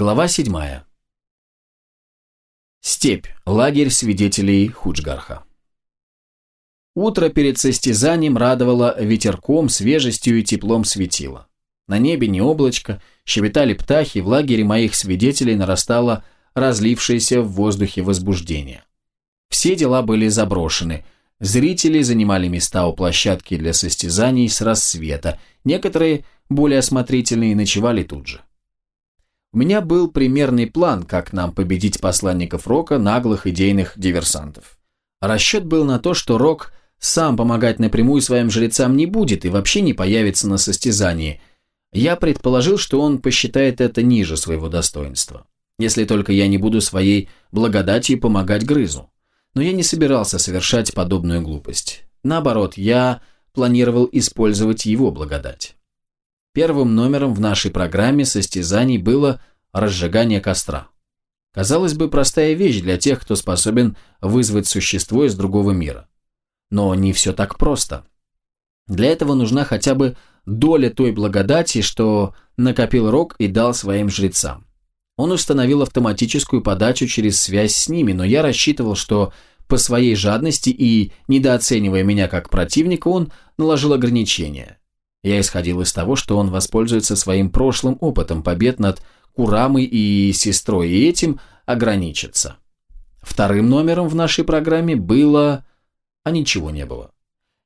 Глава 7. Степь. Лагерь свидетелей Худжгарха. Утро перед состязанием радовало ветерком, свежестью и теплом светило. На небе не облачко, щебетали птахи, в лагере моих свидетелей нарастало разлившееся в воздухе возбуждение. Все дела были заброшены. Зрители занимали места у площадки для состязаний с рассвета, некоторые, более осмотрительные, ночевали тут же. У меня был примерный план, как нам победить посланников Рока, наглых идейных диверсантов. Расчет был на то, что Рок сам помогать напрямую своим жрецам не будет и вообще не появится на состязании. Я предположил, что он посчитает это ниже своего достоинства. Если только я не буду своей благодатью помогать Грызу. Но я не собирался совершать подобную глупость. Наоборот, я планировал использовать его благодать. Первым номером в нашей программе состязаний было разжигание костра. Казалось бы, простая вещь для тех, кто способен вызвать существо из другого мира. Но не все так просто. Для этого нужна хотя бы доля той благодати, что накопил Рок и дал своим жрецам. Он установил автоматическую подачу через связь с ними, но я рассчитывал, что по своей жадности и недооценивая меня как противника, он наложил ограничения. Я исходил из того, что он воспользуется своим прошлым опытом побед над Курамой и сестрой, и этим ограничится. Вторым номером в нашей программе было... А ничего не было.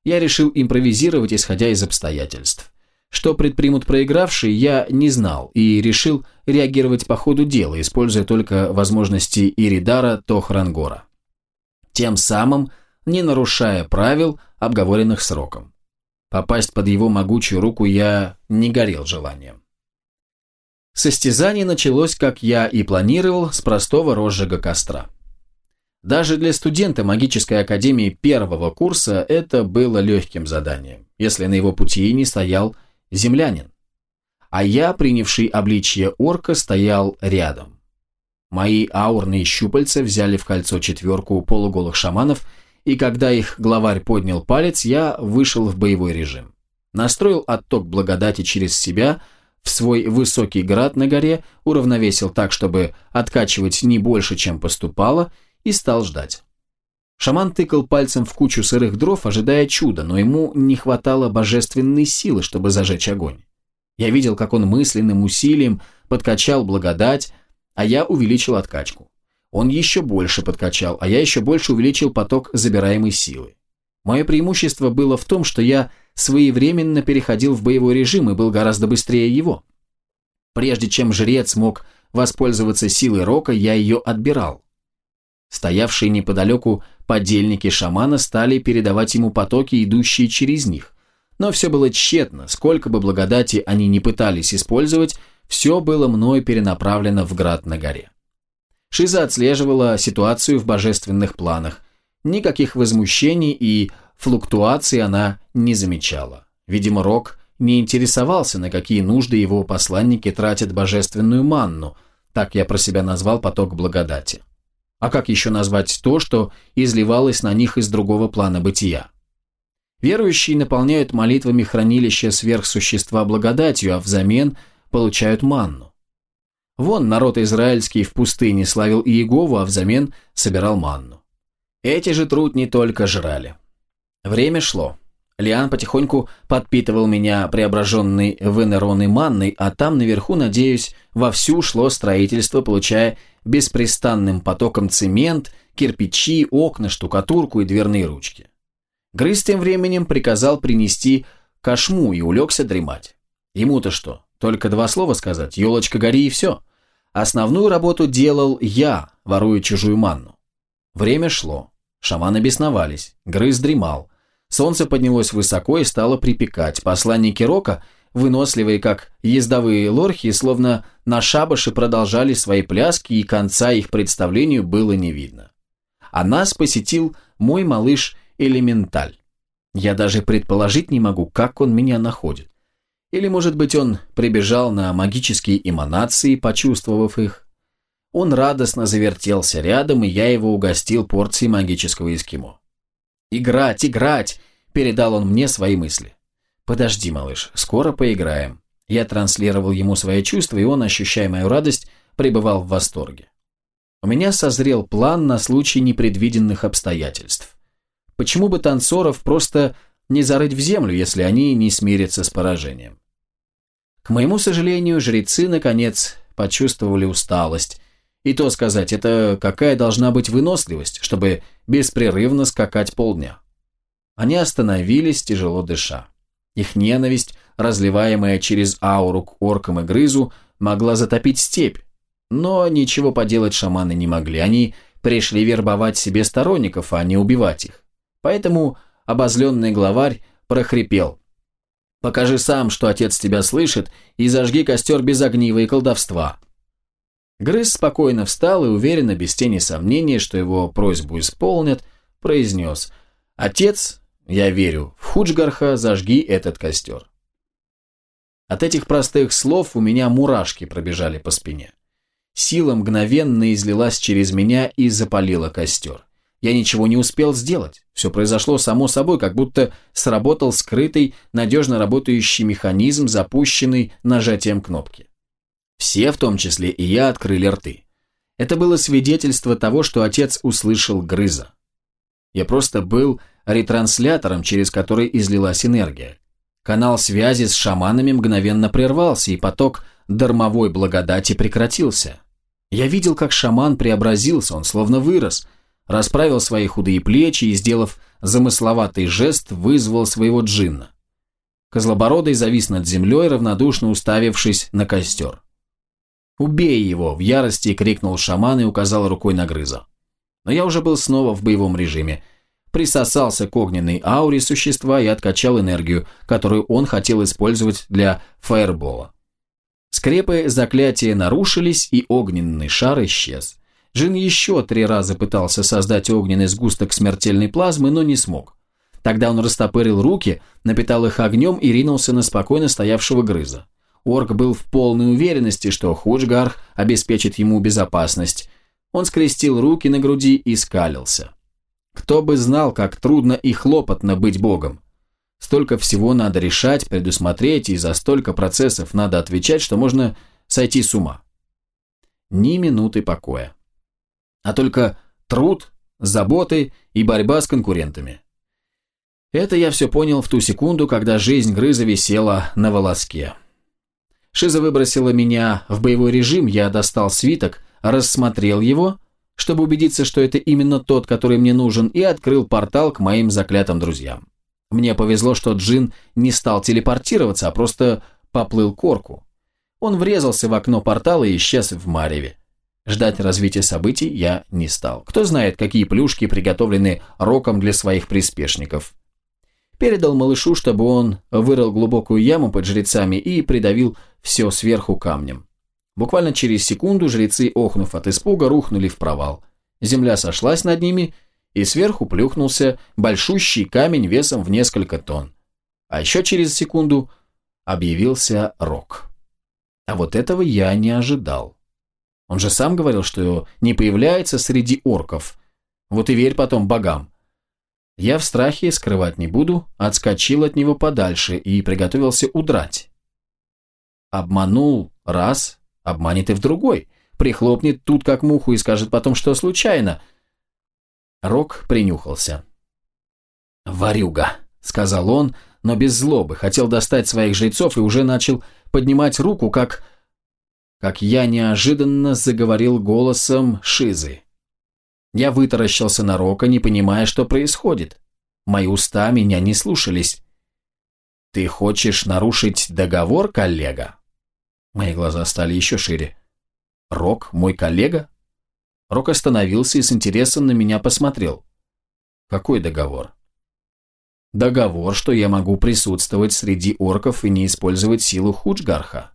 Я решил импровизировать, исходя из обстоятельств. Что предпримут проигравшие, я не знал и решил реагировать по ходу дела, используя только возможности Иридара Тохрангора. Тем самым не нарушая правил, обговоренных сроком. Попасть под его могучую руку я не горел желанием. Состязание началось, как я и планировал, с простого розжига костра. Даже для студента магической академии первого курса это было легким заданием, если на его пути не стоял землянин. А я, принявший обличье орка, стоял рядом. Мои аурные щупальца взяли в кольцо четверку полуголых шаманов – и когда их главарь поднял палец, я вышел в боевой режим. Настроил отток благодати через себя в свой высокий град на горе, уравновесил так, чтобы откачивать не больше, чем поступало, и стал ждать. Шаман тыкал пальцем в кучу сырых дров, ожидая чуда, но ему не хватало божественной силы, чтобы зажечь огонь. Я видел, как он мысленным усилием подкачал благодать, а я увеличил откачку. Он еще больше подкачал, а я еще больше увеличил поток забираемой силы. Мое преимущество было в том, что я своевременно переходил в боевой режим и был гораздо быстрее его. Прежде чем жрец мог воспользоваться силой рока, я ее отбирал. Стоявшие неподалеку подельники шамана стали передавать ему потоки, идущие через них. Но все было тщетно, сколько бы благодати они ни пытались использовать, все было мной перенаправлено в град на горе. Шиза отслеживала ситуацию в божественных планах. Никаких возмущений и флуктуаций она не замечала. Видимо, Рок не интересовался, на какие нужды его посланники тратят божественную манну, так я про себя назвал поток благодати. А как еще назвать то, что изливалось на них из другого плана бытия? Верующие наполняют молитвами хранилище сверхсущества благодатью, а взамен получают манну. Вон народ израильский в пустыне славил Иегову, а взамен собирал манну. Эти же труд не только жрали. Время шло. Лиан потихоньку подпитывал меня преображенной в манной, а там наверху, надеюсь, вовсю шло строительство, получая беспрестанным потоком цемент, кирпичи, окна, штукатурку и дверные ручки. Грыз тем временем приказал принести кошму и улегся дремать. Ему-то что? Только два слова сказать, елочка гори и все. Основную работу делал я, воруя чужую манну. Время шло. Шаманы бесновались. Грыз дремал. Солнце поднялось высоко и стало припекать. Посланники Рока, выносливые как ездовые лорхи, словно на шабаше продолжали свои пляски, и конца их представлению было не видно. А нас посетил мой малыш Элементаль. Я даже предположить не могу, как он меня находит. Или, может быть, он прибежал на магические эманации, почувствовав их. Он радостно завертелся рядом, и я его угостил порцией магического эскимо. «Играть, играть!» – передал он мне свои мысли. «Подожди, малыш, скоро поиграем». Я транслировал ему свои чувства, и он, ощущая мою радость, пребывал в восторге. У меня созрел план на случай непредвиденных обстоятельств. Почему бы танцоров просто не зарыть в землю, если они не смирятся с поражением? К моему сожалению, жрецы, наконец, почувствовали усталость. И то сказать, это какая должна быть выносливость, чтобы беспрерывно скакать полдня. Они остановились, тяжело дыша. Их ненависть, разливаемая через ауру к оркам и грызу, могла затопить степь, но ничего поделать шаманы не могли. Они пришли вербовать себе сторонников, а не убивать их. Поэтому обозленный главарь прохрипел. «Покажи сам, что отец тебя слышит, и зажги костер без огнива и колдовства». Грыз спокойно встал и уверенно, без тени сомнения, что его просьбу исполнят, произнес «Отец, я верю, в Худжгарха зажги этот костер». От этих простых слов у меня мурашки пробежали по спине. Сила мгновенно излилась через меня и запалила костер. Я ничего не успел сделать. Все произошло само собой, как будто сработал скрытый, надежно работающий механизм, запущенный нажатием кнопки. Все, в том числе и я, открыли рты. Это было свидетельство того, что отец услышал грыза. Я просто был ретранслятором, через который излилась энергия. Канал связи с шаманами мгновенно прервался, и поток дармовой благодати прекратился. Я видел, как шаман преобразился, он словно вырос, расправил свои худые плечи и, сделав замысловатый жест, вызвал своего джинна. Козлобородый завис над землей, равнодушно уставившись на костер. «Убей его!» – в ярости крикнул шаман и указал рукой на грыза. Но я уже был снова в боевом режиме. Присосался к огненной ауре существа и откачал энергию, которую он хотел использовать для фаербола. Скрепы заклятия нарушились, и огненный шар исчез. Джин еще три раза пытался создать огненный сгусток смертельной плазмы, но не смог. Тогда он растопырил руки, напитал их огнем и ринулся на спокойно стоявшего грыза. Орк был в полной уверенности, что Худжгарх обеспечит ему безопасность. Он скрестил руки на груди и скалился. Кто бы знал, как трудно и хлопотно быть богом. Столько всего надо решать, предусмотреть, и за столько процессов надо отвечать, что можно сойти с ума. Ни минуты покоя. А только труд, заботы и борьба с конкурентами. Это я все понял в ту секунду, когда жизнь Грыза висела на волоске. Шиза выбросила меня в боевой режим, я достал свиток, рассмотрел его, чтобы убедиться, что это именно тот, который мне нужен, и открыл портал к моим заклятым друзьям. Мне повезло, что Джин не стал телепортироваться, а просто поплыл к орку. Он врезался в окно портала и исчез в мареве. Ждать развития событий я не стал. Кто знает, какие плюшки приготовлены Роком для своих приспешников. Передал малышу, чтобы он вырыл глубокую яму под жрецами и придавил все сверху камнем. Буквально через секунду жрецы, охнув от испуга, рухнули в провал. Земля сошлась над ними, и сверху плюхнулся большущий камень весом в несколько тонн. А еще через секунду объявился Рок. А вот этого я не ожидал. Он же сам говорил, что не появляется среди орков. Вот и верь потом богам. Я в страхе скрывать не буду, отскочил от него подальше и приготовился удрать. Обманул раз, обманет и в другой. Прихлопнет тут как муху и скажет потом, что случайно – Рок принюхался. «Варюга», — сказал он, но без злобы, хотел достать своих жрецов и уже начал поднимать руку, как... Как я неожиданно заговорил голосом Шизы. Я вытаращился на Рока, не понимая, что происходит. Мои уста меня не слушались. «Ты хочешь нарушить договор, коллега?» Мои глаза стали еще шире. «Рок мой коллега? Рок остановился и с интересом на меня посмотрел. «Какой договор?» «Договор, что я могу присутствовать среди орков и не использовать силу Худжгарха.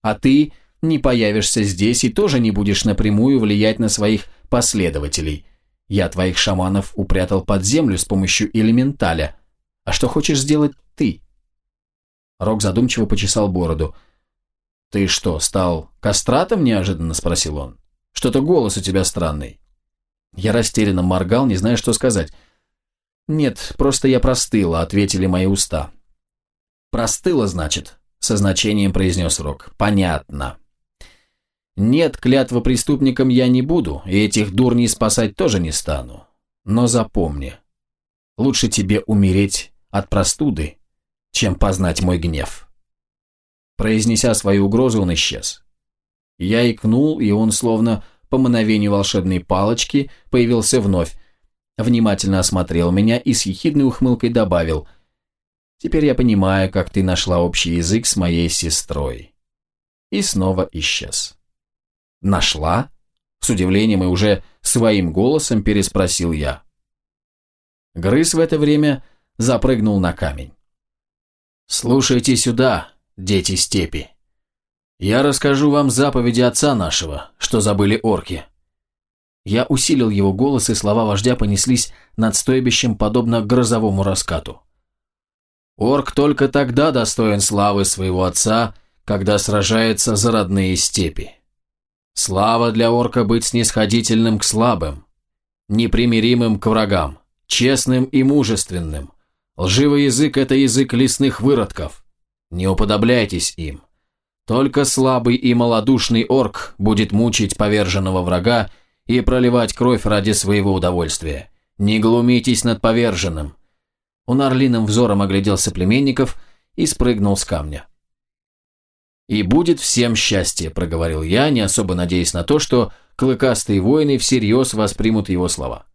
А ты не появишься здесь и тоже не будешь напрямую влиять на своих последователей. Я твоих шаманов упрятал под землю с помощью элементаля. А что хочешь сделать ты?» Рок задумчиво почесал бороду. «Ты что, стал кастратом?» – неожиданно спросил он. Что-то голос у тебя странный». Я растерянно моргал, не зная, что сказать. «Нет, просто я простыла», — ответили мои уста. «Простыла, значит», — со значением произнес Рок. «Понятно». Нет, клятва преступникам я не буду, и этих дурней спасать тоже не стану. Но запомни, лучше тебе умереть от простуды, чем познать мой гнев. Произнеся свою угрозу, он исчез. Я икнул, и он, словно по мановению волшебной палочки, появился вновь, внимательно осмотрел меня и с ехидной ухмылкой добавил «Теперь я понимаю, как ты нашла общий язык с моей сестрой». И снова исчез. «Нашла?» С удивлением и уже своим голосом переспросил я. Грыз в это время запрыгнул на камень. «Слушайте сюда, дети степи. Я расскажу вам заповеди отца нашего, что забыли орки». Я усилил его голос, и слова вождя понеслись над стойбищем, подобно грозовому раскату. Орк только тогда достоин славы своего отца, когда сражается за родные степи. Слава для орка быть снисходительным к слабым, непримиримым к врагам, честным и мужественным. Лживый язык – это язык лесных выродков. Не уподобляйтесь им. Только слабый и малодушный орк будет мучить поверженного врага и проливать кровь ради своего удовольствия. Не глумитесь над поверженным. Он орлиным взором оглядел соплеменников и спрыгнул с камня. «И будет всем счастье», – проговорил я, не особо надеясь на то, что клыкастые воины всерьез воспримут его слова.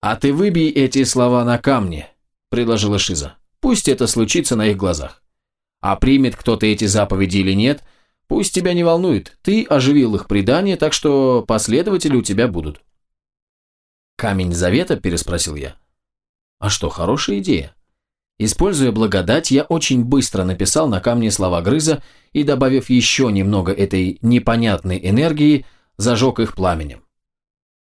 «А ты выбей эти слова на камне», – предложила Шиза. «Пусть это случится на их глазах. А примет кто-то эти заповеди или нет, пусть тебя не волнует. Ты оживил их предание, так что последователи у тебя будут». «Камень завета?» – переспросил я. «А что, хорошая идея?» Используя благодать, я очень быстро написал на камне слова грыза и, добавив еще немного этой непонятной энергии, зажег их пламенем.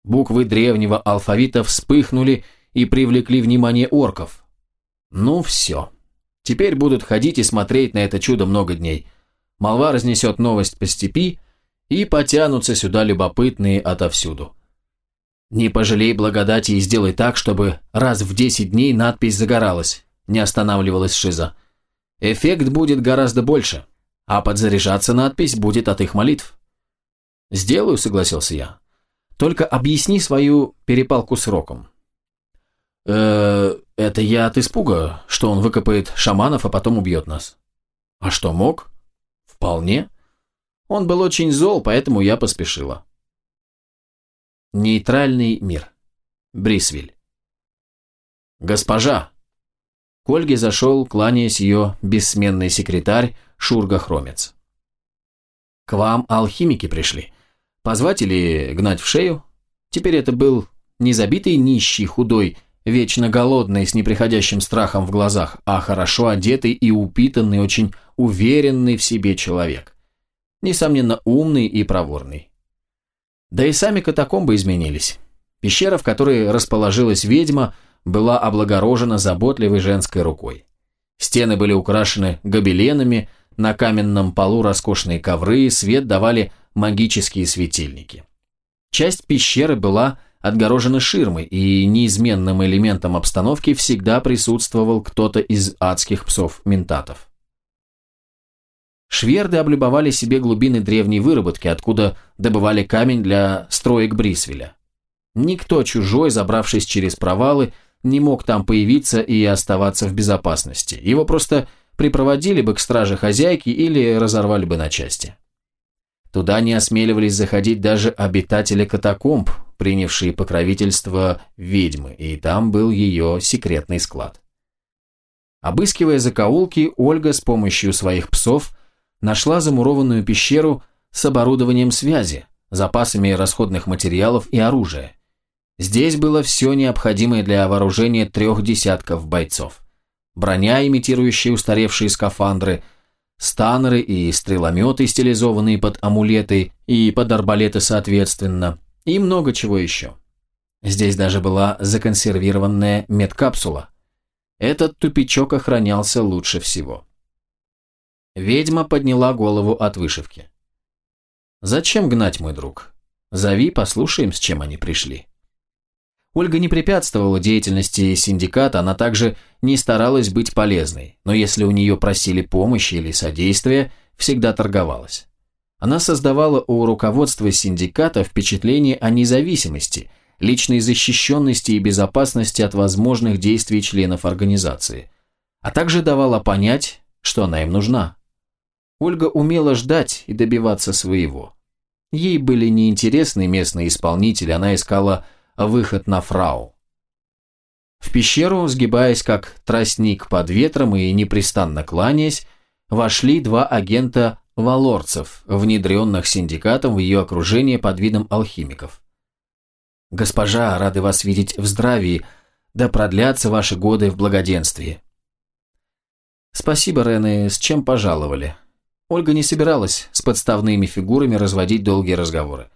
Буквы древнего алфавита вспыхнули и привлекли внимание орков. Ну все. Теперь будут ходить и смотреть на это чудо много дней. Молва разнесет новость по степи, и потянутся сюда любопытные отовсюду. Не пожалей благодати и сделай так, чтобы раз в десять дней надпись загоралась не останавливалась Шиза. Эффект будет гораздо больше, а подзаряжаться надпись будет от их молитв. «Сделаю», — согласился я. «Только объясни свою перепалку с Роком». «Э, это я от испуга, что он выкопает шаманов, а потом убьет нас». «А что, мог?» «Вполне. Он был очень зол, поэтому я поспешила». Нейтральный мир. Брисвиль. «Госпожа!» К Ольге зашел, кланяясь ее бессменный секретарь Шурга Хромец. «К вам алхимики пришли. Позвать или гнать в шею?» Теперь это был не забитый нищий, худой, вечно голодный, с неприходящим страхом в глазах, а хорошо одетый и упитанный, очень уверенный в себе человек. Несомненно, умный и проворный. Да и сами катакомбы изменились. Пещера, в которой расположилась ведьма, была облагорожена заботливой женской рукой. Стены были украшены гобеленами, на каменном полу роскошные ковры, свет давали магические светильники. Часть пещеры была отгорожена ширмой, и неизменным элементом обстановки всегда присутствовал кто-то из адских псов-ментатов. Шверды облюбовали себе глубины древней выработки, откуда добывали камень для строек Брисвеля. Никто чужой, забравшись через провалы, не мог там появиться и оставаться в безопасности. Его просто припроводили бы к страже хозяйки или разорвали бы на части. Туда не осмеливались заходить даже обитатели катакомб, принявшие покровительство ведьмы, и там был ее секретный склад. Обыскивая закоулки, Ольга с помощью своих псов нашла замурованную пещеру с оборудованием связи, запасами расходных материалов и оружия, Здесь было все необходимое для вооружения трех десятков бойцов. Броня, имитирующая устаревшие скафандры, станеры и стрелометы, стилизованные под амулеты и под арбалеты соответственно, и много чего еще. Здесь даже была законсервированная медкапсула. Этот тупичок охранялся лучше всего. Ведьма подняла голову от вышивки. «Зачем гнать, мой друг? Зови, послушаем, с чем они пришли». Ольга не препятствовала деятельности синдиката, она также не старалась быть полезной, но если у нее просили помощи или содействия, всегда торговалась. Она создавала у руководства синдиката впечатление о независимости, личной защищенности и безопасности от возможных действий членов организации, а также давала понять, что она им нужна. Ольга умела ждать и добиваться своего. Ей были неинтересны местные исполнители, она искала выход на фрау. В пещеру, сгибаясь как тростник под ветром и непрестанно кланяясь, вошли два агента валорцев, внедренных синдикатом в ее окружение под видом алхимиков. «Госпожа, рады вас видеть в здравии, да продлятся ваши годы в благоденствии». «Спасибо, Рене, с чем пожаловали?» Ольга не собиралась с подставными фигурами разводить долгие разговоры.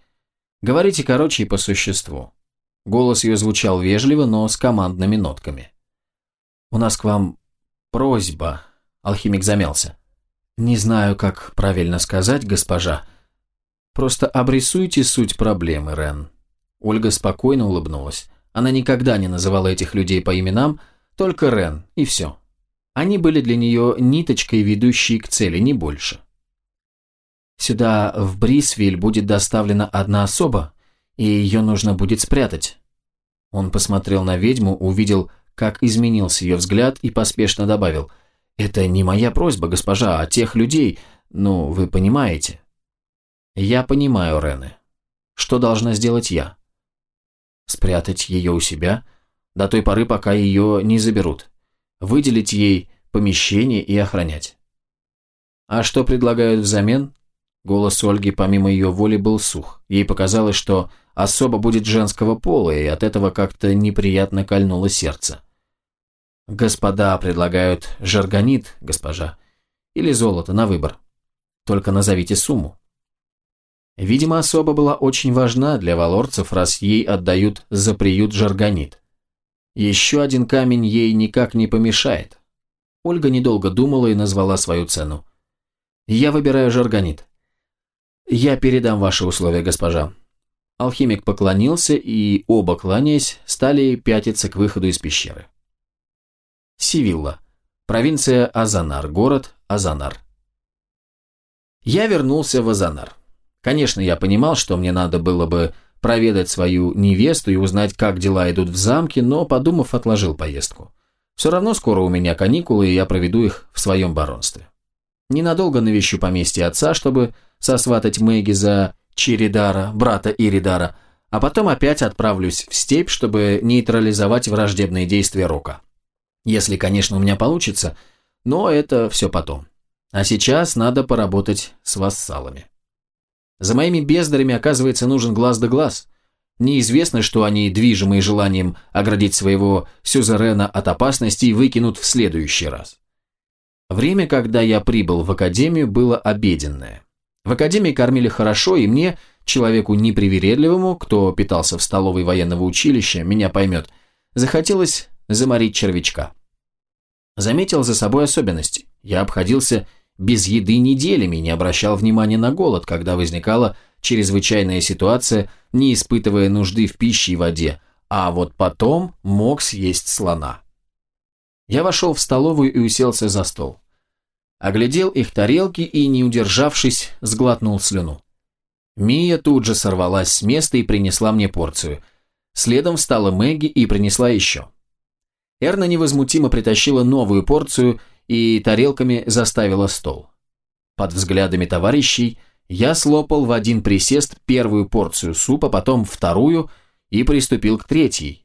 «Говорите короче и по существу». Голос ее звучал вежливо, но с командными нотками. «У нас к вам просьба», — алхимик замялся. «Не знаю, как правильно сказать, госпожа. Просто обрисуйте суть проблемы, Рен». Ольга спокойно улыбнулась. Она никогда не называла этих людей по именам, только Рен, и все. Они были для нее ниточкой, ведущей к цели, не больше. Сюда, в Брисвиль, будет доставлена одна особа, и ее нужно будет спрятать. Он посмотрел на ведьму, увидел, как изменился ее взгляд и поспешно добавил, «Это не моя просьба, госпожа, а тех людей, ну, вы понимаете». «Я понимаю, Рене. Что должна сделать я?» «Спрятать ее у себя, до той поры, пока ее не заберут. Выделить ей помещение и охранять». «А что предлагают взамен?» Голос Ольги помимо ее воли был сух. Ей показалось, что особо будет женского пола, и от этого как-то неприятно кольнуло сердце. «Господа предлагают жаргонит, госпожа, или золото на выбор. Только назовите сумму». Видимо, особа была очень важна для валорцев, раз ей отдают за приют жаргонит. Еще один камень ей никак не помешает. Ольга недолго думала и назвала свою цену. «Я выбираю жаргонит». «Я передам ваши условия, госпожа». Алхимик поклонился, и оба, кланяясь, стали пятиться к выходу из пещеры. Сивилла. Провинция Азанар. Город Азанар. Я вернулся в Азанар. Конечно, я понимал, что мне надо было бы проведать свою невесту и узнать, как дела идут в замке, но, подумав, отложил поездку. Все равно скоро у меня каникулы, и я проведу их в своем баронстве. Ненадолго навещу поместье отца, чтобы сосватать Мэгги за Чиридара, брата Иридара, а потом опять отправлюсь в степь, чтобы нейтрализовать враждебные действия Рока. Если, конечно, у меня получится, но это все потом. А сейчас надо поработать с вассалами. За моими бездарями, оказывается, нужен глаз да глаз. Неизвестно, что они, движимые желанием оградить своего сюзерена от опасности, выкинут в следующий раз. Время, когда я прибыл в академию, было обеденное. В академии кормили хорошо, и мне, человеку непривередливому, кто питался в столовой военного училища, меня поймет, захотелось заморить червячка. Заметил за собой особенность. Я обходился без еды неделями, не обращал внимания на голод, когда возникала чрезвычайная ситуация, не испытывая нужды в пище и воде, а вот потом мог съесть слона. Я вошел в столовую и уселся за стол. Оглядел их тарелки и, не удержавшись, сглотнул слюну. Мия тут же сорвалась с места и принесла мне порцию. Следом встала Мэгги и принесла еще. Эрна невозмутимо притащила новую порцию и тарелками заставила стол. Под взглядами товарищей я слопал в один присест первую порцию супа, потом вторую и приступил к третьей.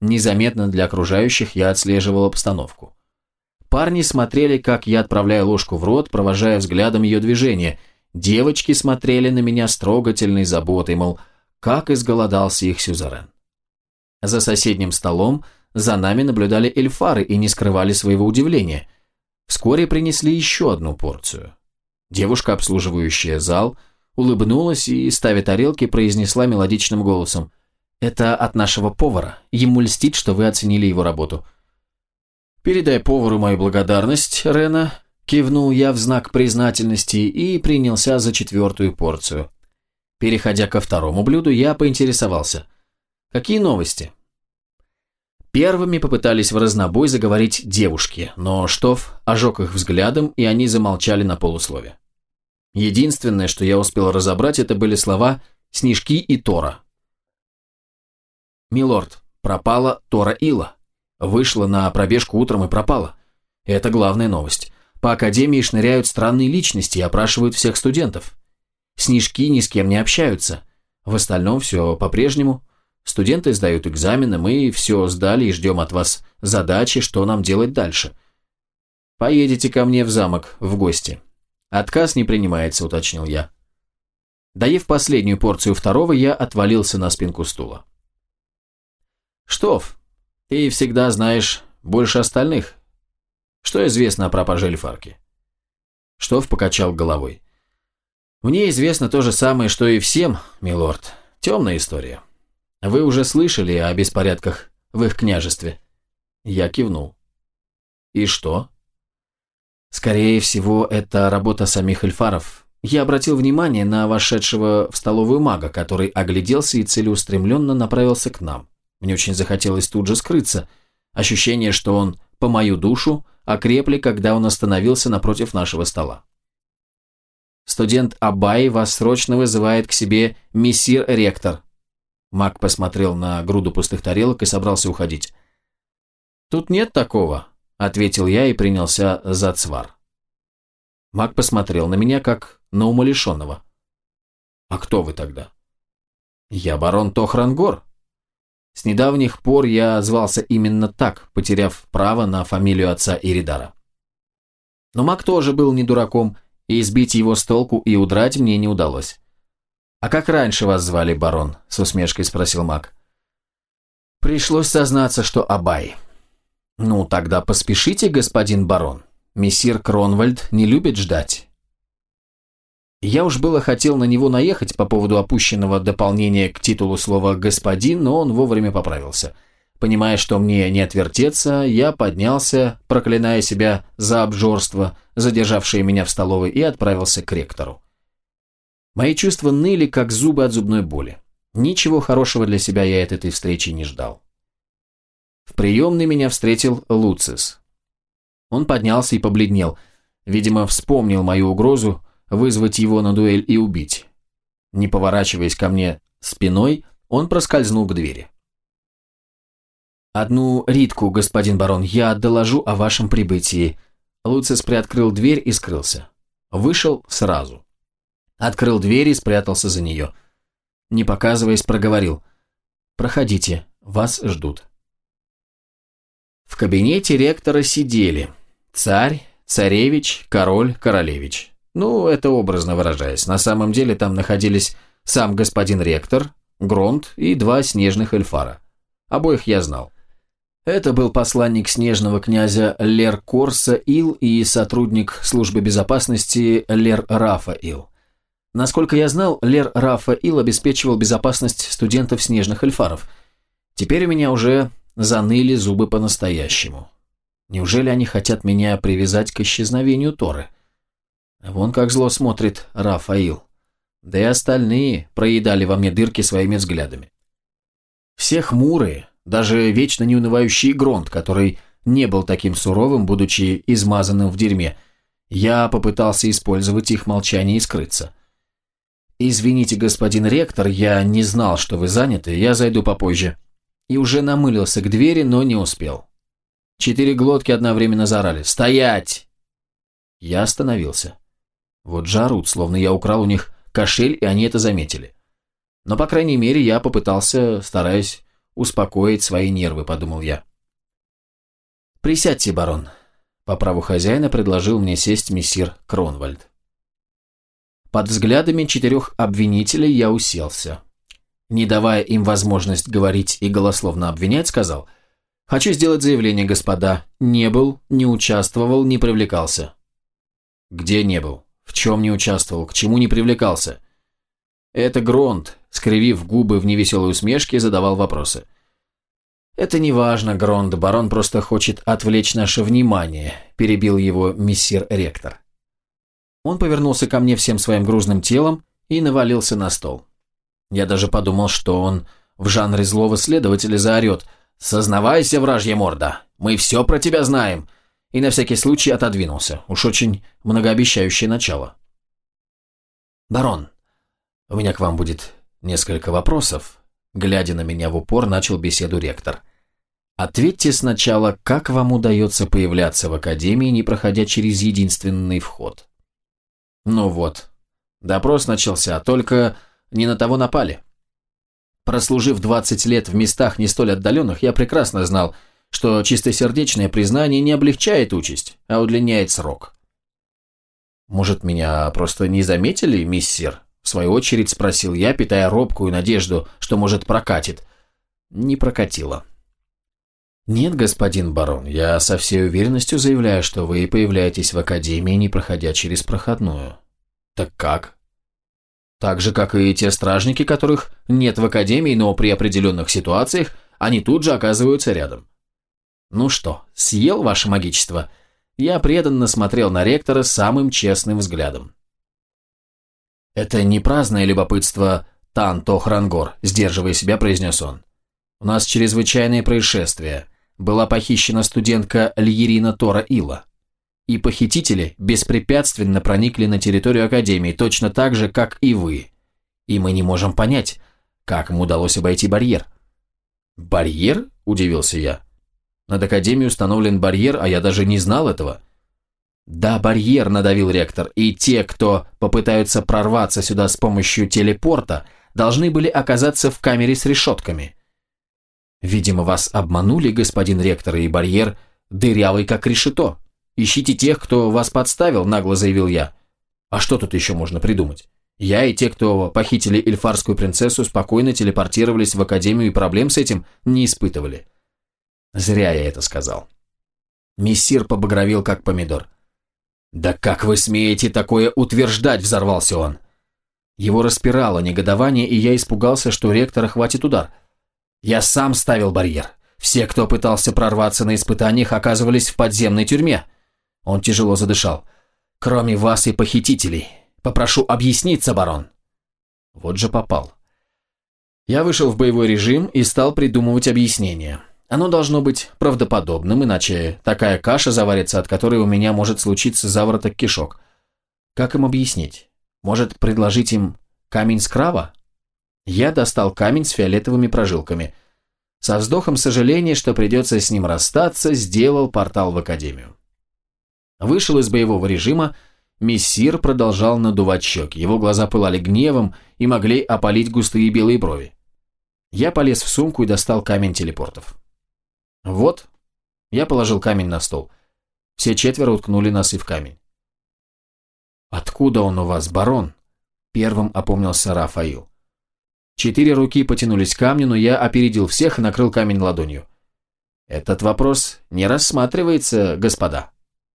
Незаметно для окружающих я отслеживал обстановку. Парни смотрели, как я отправляю ложку в рот, провожая взглядом ее движение. Девочки смотрели на меня с трогательной заботой, мол, как изголодался их сюзерен. За соседним столом за нами наблюдали эльфары и не скрывали своего удивления. Вскоре принесли еще одну порцию. Девушка, обслуживающая зал, улыбнулась и, ставя тарелки, произнесла мелодичным голосом. «Это от нашего повара. Ему льстит, что вы оценили его работу. «Передай повару мою благодарность, Рена», – кивнул я в знак признательности и принялся за четвертую порцию. Переходя ко второму блюду, я поинтересовался. «Какие новости?» Первыми попытались в разнобой заговорить девушки, но Штоф ожег их взглядом, и они замолчали на полуслове. Единственное, что я успел разобрать, это были слова «Снежки» и «Тора». «Милорд, пропала Тора Ила. Вышла на пробежку утром и пропала. Это главная новость. По академии шныряют странные личности и опрашивают всех студентов. Снежки ни с кем не общаются. В остальном все по-прежнему. Студенты сдают экзамены, мы все сдали и ждем от вас задачи, что нам делать дальше. Поедете ко мне в замок в гости. Отказ не принимается, уточнил я. Доев последнюю порцию второго, я отвалился на спинку стула. «Штоф, ты всегда знаешь больше остальных. Что известно о пропаже Эльфарки?» Штоф покачал головой. «Мне известно то же самое, что и всем, милорд. Темная история. Вы уже слышали о беспорядках в их княжестве?» Я кивнул. «И что?» «Скорее всего, это работа самих эльфаров. Я обратил внимание на вошедшего в столовую мага, который огляделся и целеустремленно направился к нам. Мне очень захотелось тут же скрыться. Ощущение, что он по мою душу окрепли, когда он остановился напротив нашего стола. Студент Абай вас срочно вызывает к себе мессир-ректор. Маг посмотрел на груду пустых тарелок и собрался уходить. «Тут нет такого», — ответил я и принялся за цвар. Маг посмотрел на меня, как на умалишенного. «А кто вы тогда?» «Я барон Тохрангор», с недавних пор я звался именно так, потеряв право на фамилию отца Иридара. Но Мак тоже был не дураком, и избить его с толку и удрать мне не удалось. «А как раньше вас звали, барон?» – с усмешкой спросил Мак. «Пришлось сознаться, что Абай». «Ну, тогда поспешите, господин барон. Мессир Кронвальд не любит ждать». Я уж было хотел на него наехать по поводу опущенного дополнения к титулу слова «господин», но он вовремя поправился. Понимая, что мне не отвертеться, я поднялся, проклиная себя за обжорство, задержавшее меня в столовой, и отправился к ректору. Мои чувства ныли, как зубы от зубной боли. Ничего хорошего для себя я от этой встречи не ждал. В приемной меня встретил Луцис. Он поднялся и побледнел. Видимо, вспомнил мою угрозу, вызвать его на дуэль и убить. Не поворачиваясь ко мне спиной, он проскользнул к двери. «Одну Ритку, господин барон, я доложу о вашем прибытии». Луцис приоткрыл дверь и скрылся. Вышел сразу. Открыл дверь и спрятался за нее. Не показываясь, проговорил. «Проходите, вас ждут». В кабинете ректора сидели царь, царевич, король, королевич. Ну, это образно выражаясь. На самом деле там находились сам господин ректор, Гронт и два снежных эльфара. Обоих я знал. Это был посланник снежного князя Лер Корса Ил и сотрудник службы безопасности Лер Рафа Ил. Насколько я знал, Лер Рафа Ил обеспечивал безопасность студентов снежных эльфаров. Теперь у меня уже заныли зубы по-настоящему. Неужели они хотят меня привязать к исчезновению Торы? Вон как зло смотрит Рафаил. Да и остальные проедали во мне дырки своими взглядами. Все хмурые, даже вечно неунывающий Гронт, который не был таким суровым, будучи измазанным в дерьме, я попытался использовать их молчание и скрыться. «Извините, господин ректор, я не знал, что вы заняты, я зайду попозже». И уже намылился к двери, но не успел. Четыре глотки одновременно заорали «Стоять!». Я остановился. Вот жарут, словно я украл у них кошель, и они это заметили. Но, по крайней мере, я попытался, стараясь успокоить свои нервы, подумал я. «Присядьте, барон», — по праву хозяина предложил мне сесть мессир Кронвальд. Под взглядами четырех обвинителей я уселся. Не давая им возможность говорить и голословно обвинять, сказал, «Хочу сделать заявление, господа. Не был, не участвовал, не привлекался». «Где не был?» В чем не участвовал, к чему не привлекался? Это Гронт, скривив губы в невеселой усмешке, задавал вопросы. «Это не важно, Гронт, барон просто хочет отвлечь наше внимание», перебил его мессир-ректор. Он повернулся ко мне всем своим грузным телом и навалился на стол. Я даже подумал, что он в жанре злого следователя заорет «Сознавайся, вражья морда, мы все про тебя знаем», и на всякий случай отодвинулся. Уж очень многообещающее начало. «Барон, у меня к вам будет несколько вопросов», глядя на меня в упор, начал беседу ректор. «Ответьте сначала, как вам удается появляться в Академии, не проходя через единственный вход?» «Ну вот, допрос начался, только не на того напали». Прослужив 20 лет в местах не столь отдаленных, я прекрасно знал, что чистосердечное признание не облегчает участь, а удлиняет срок. «Может, меня просто не заметили, миссир?» В свою очередь спросил я, питая робкую надежду, что, может, прокатит. Не прокатило. «Нет, господин барон, я со всей уверенностью заявляю, что вы появляетесь в академии, не проходя через проходную». «Так как?» «Так же, как и те стражники, которых нет в академии, но при определенных ситуациях они тут же оказываются рядом». «Ну что, съел ваше магичество?» Я преданно смотрел на ректора самым честным взглядом. «Это не праздное любопытство Танто Хрангор», – сдерживая себя, произнес он. «У нас чрезвычайное происшествие. Была похищена студентка Льерина Тора Ила. И похитители беспрепятственно проникли на территорию Академии, точно так же, как и вы. И мы не можем понять, как им удалось обойти барьер». «Барьер?» – удивился я. Над Академией установлен барьер, а я даже не знал этого. Да, барьер, надавил ректор, и те, кто попытаются прорваться сюда с помощью телепорта, должны были оказаться в камере с решетками. Видимо, вас обманули, господин ректор, и барьер дырявый, как решето. Ищите тех, кто вас подставил, нагло заявил я. А что тут еще можно придумать? Я и те, кто похитили эльфарскую принцессу, спокойно телепортировались в академию и проблем с этим не испытывали. Зря я это сказал. Мессир побагровил, как помидор. «Да как вы смеете такое утверждать?» – взорвался он. Его распирало негодование, и я испугался, что ректора хватит удар. «Я сам ставил барьер. Все, кто пытался прорваться на испытаниях, оказывались в подземной тюрьме». Он тяжело задышал. «Кроме вас и похитителей. Попрошу объясниться, барон». Вот же попал. Я вышел в боевой режим и стал придумывать объяснения. Оно должно быть правдоподобным, иначе такая каша заварится, от которой у меня может случиться завороток кишок. Как им объяснить? Может, предложить им камень с крава? Я достал камень с фиолетовыми прожилками. Со вздохом сожаления, что придется с ним расстаться, сделал портал в академию. Вышел из боевого режима, мессир продолжал надувать щеки. Его глаза пылали гневом и могли опалить густые белые брови. Я полез в сумку и достал камень телепортов. «Вот». Я положил камень на стол. Все четверо уткнули носы в камень. «Откуда он у вас, барон?» Первым опомнился Рафаил. Четыре руки потянулись к камню, но я опередил всех и накрыл камень ладонью. «Этот вопрос не рассматривается, господа.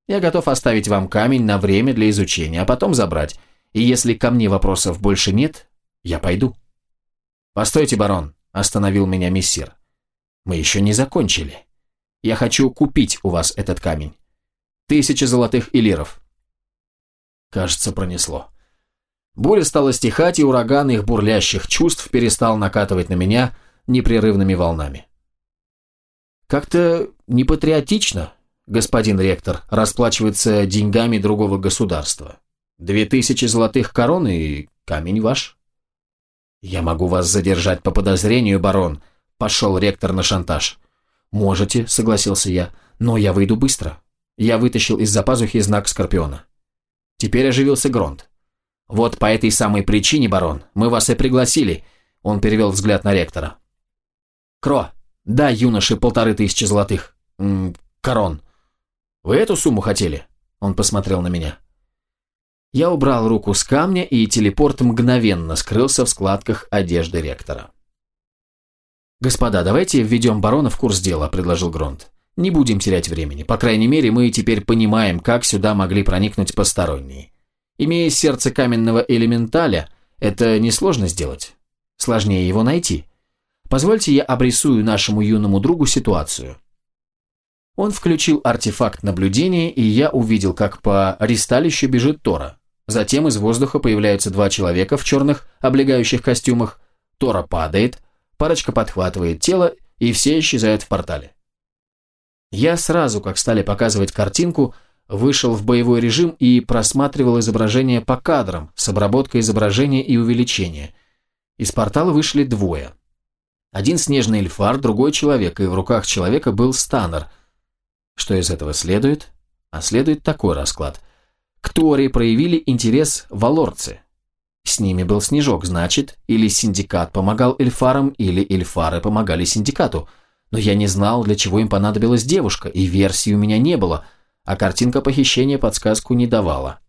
Я готов оставить вам камень на время для изучения, а потом забрать. И если ко мне вопросов больше нет, я пойду». «Постойте, барон», – остановил меня мессир. Мы еще не закончили. Я хочу купить у вас этот камень. Тысяча золотых элиров. Кажется, пронесло. Буря стала стихать, и ураган их бурлящих чувств перестал накатывать на меня непрерывными волнами. Как-то непатриотично, господин ректор, расплачивается деньгами другого государства. Две тысячи золотых корон и камень ваш. Я могу вас задержать по подозрению, барон, — Пошел ректор на шантаж. «Можете», — согласился я, — «но я выйду быстро». Я вытащил из-за пазухи знак Скорпиона. Теперь оживился Гронт. «Вот по этой самой причине, барон, мы вас и пригласили», — он перевел взгляд на ректора. «Кро, дай юноше полторы тысячи золотых... М -м, корон». «Вы эту сумму хотели?» Он посмотрел на меня. Я убрал руку с камня, и телепорт мгновенно скрылся в складках одежды ректора. «Господа, давайте введем барона в курс дела», – предложил Гронт. «Не будем терять времени. По крайней мере, мы теперь понимаем, как сюда могли проникнуть посторонние. Имея сердце каменного элементаля, это несложно сделать. Сложнее его найти. Позвольте я обрисую нашему юному другу ситуацию». Он включил артефакт наблюдения, и я увидел, как по ристалищу бежит Тора. Затем из воздуха появляются два человека в черных облегающих костюмах. Тора падает, парочка подхватывает тело, и все исчезают в портале. Я сразу, как стали показывать картинку, вышел в боевой режим и просматривал изображение по кадрам с обработкой изображения и увеличения. Из портала вышли двое. Один снежный эльфар, другой человек, и в руках человека был станер. Что из этого следует? А следует такой расклад. К Тори проявили интерес валорцы. С ними был Снежок, значит, или синдикат помогал эльфарам, или эльфары помогали синдикату. Но я не знал, для чего им понадобилась девушка, и версии у меня не было, а картинка похищения подсказку не давала.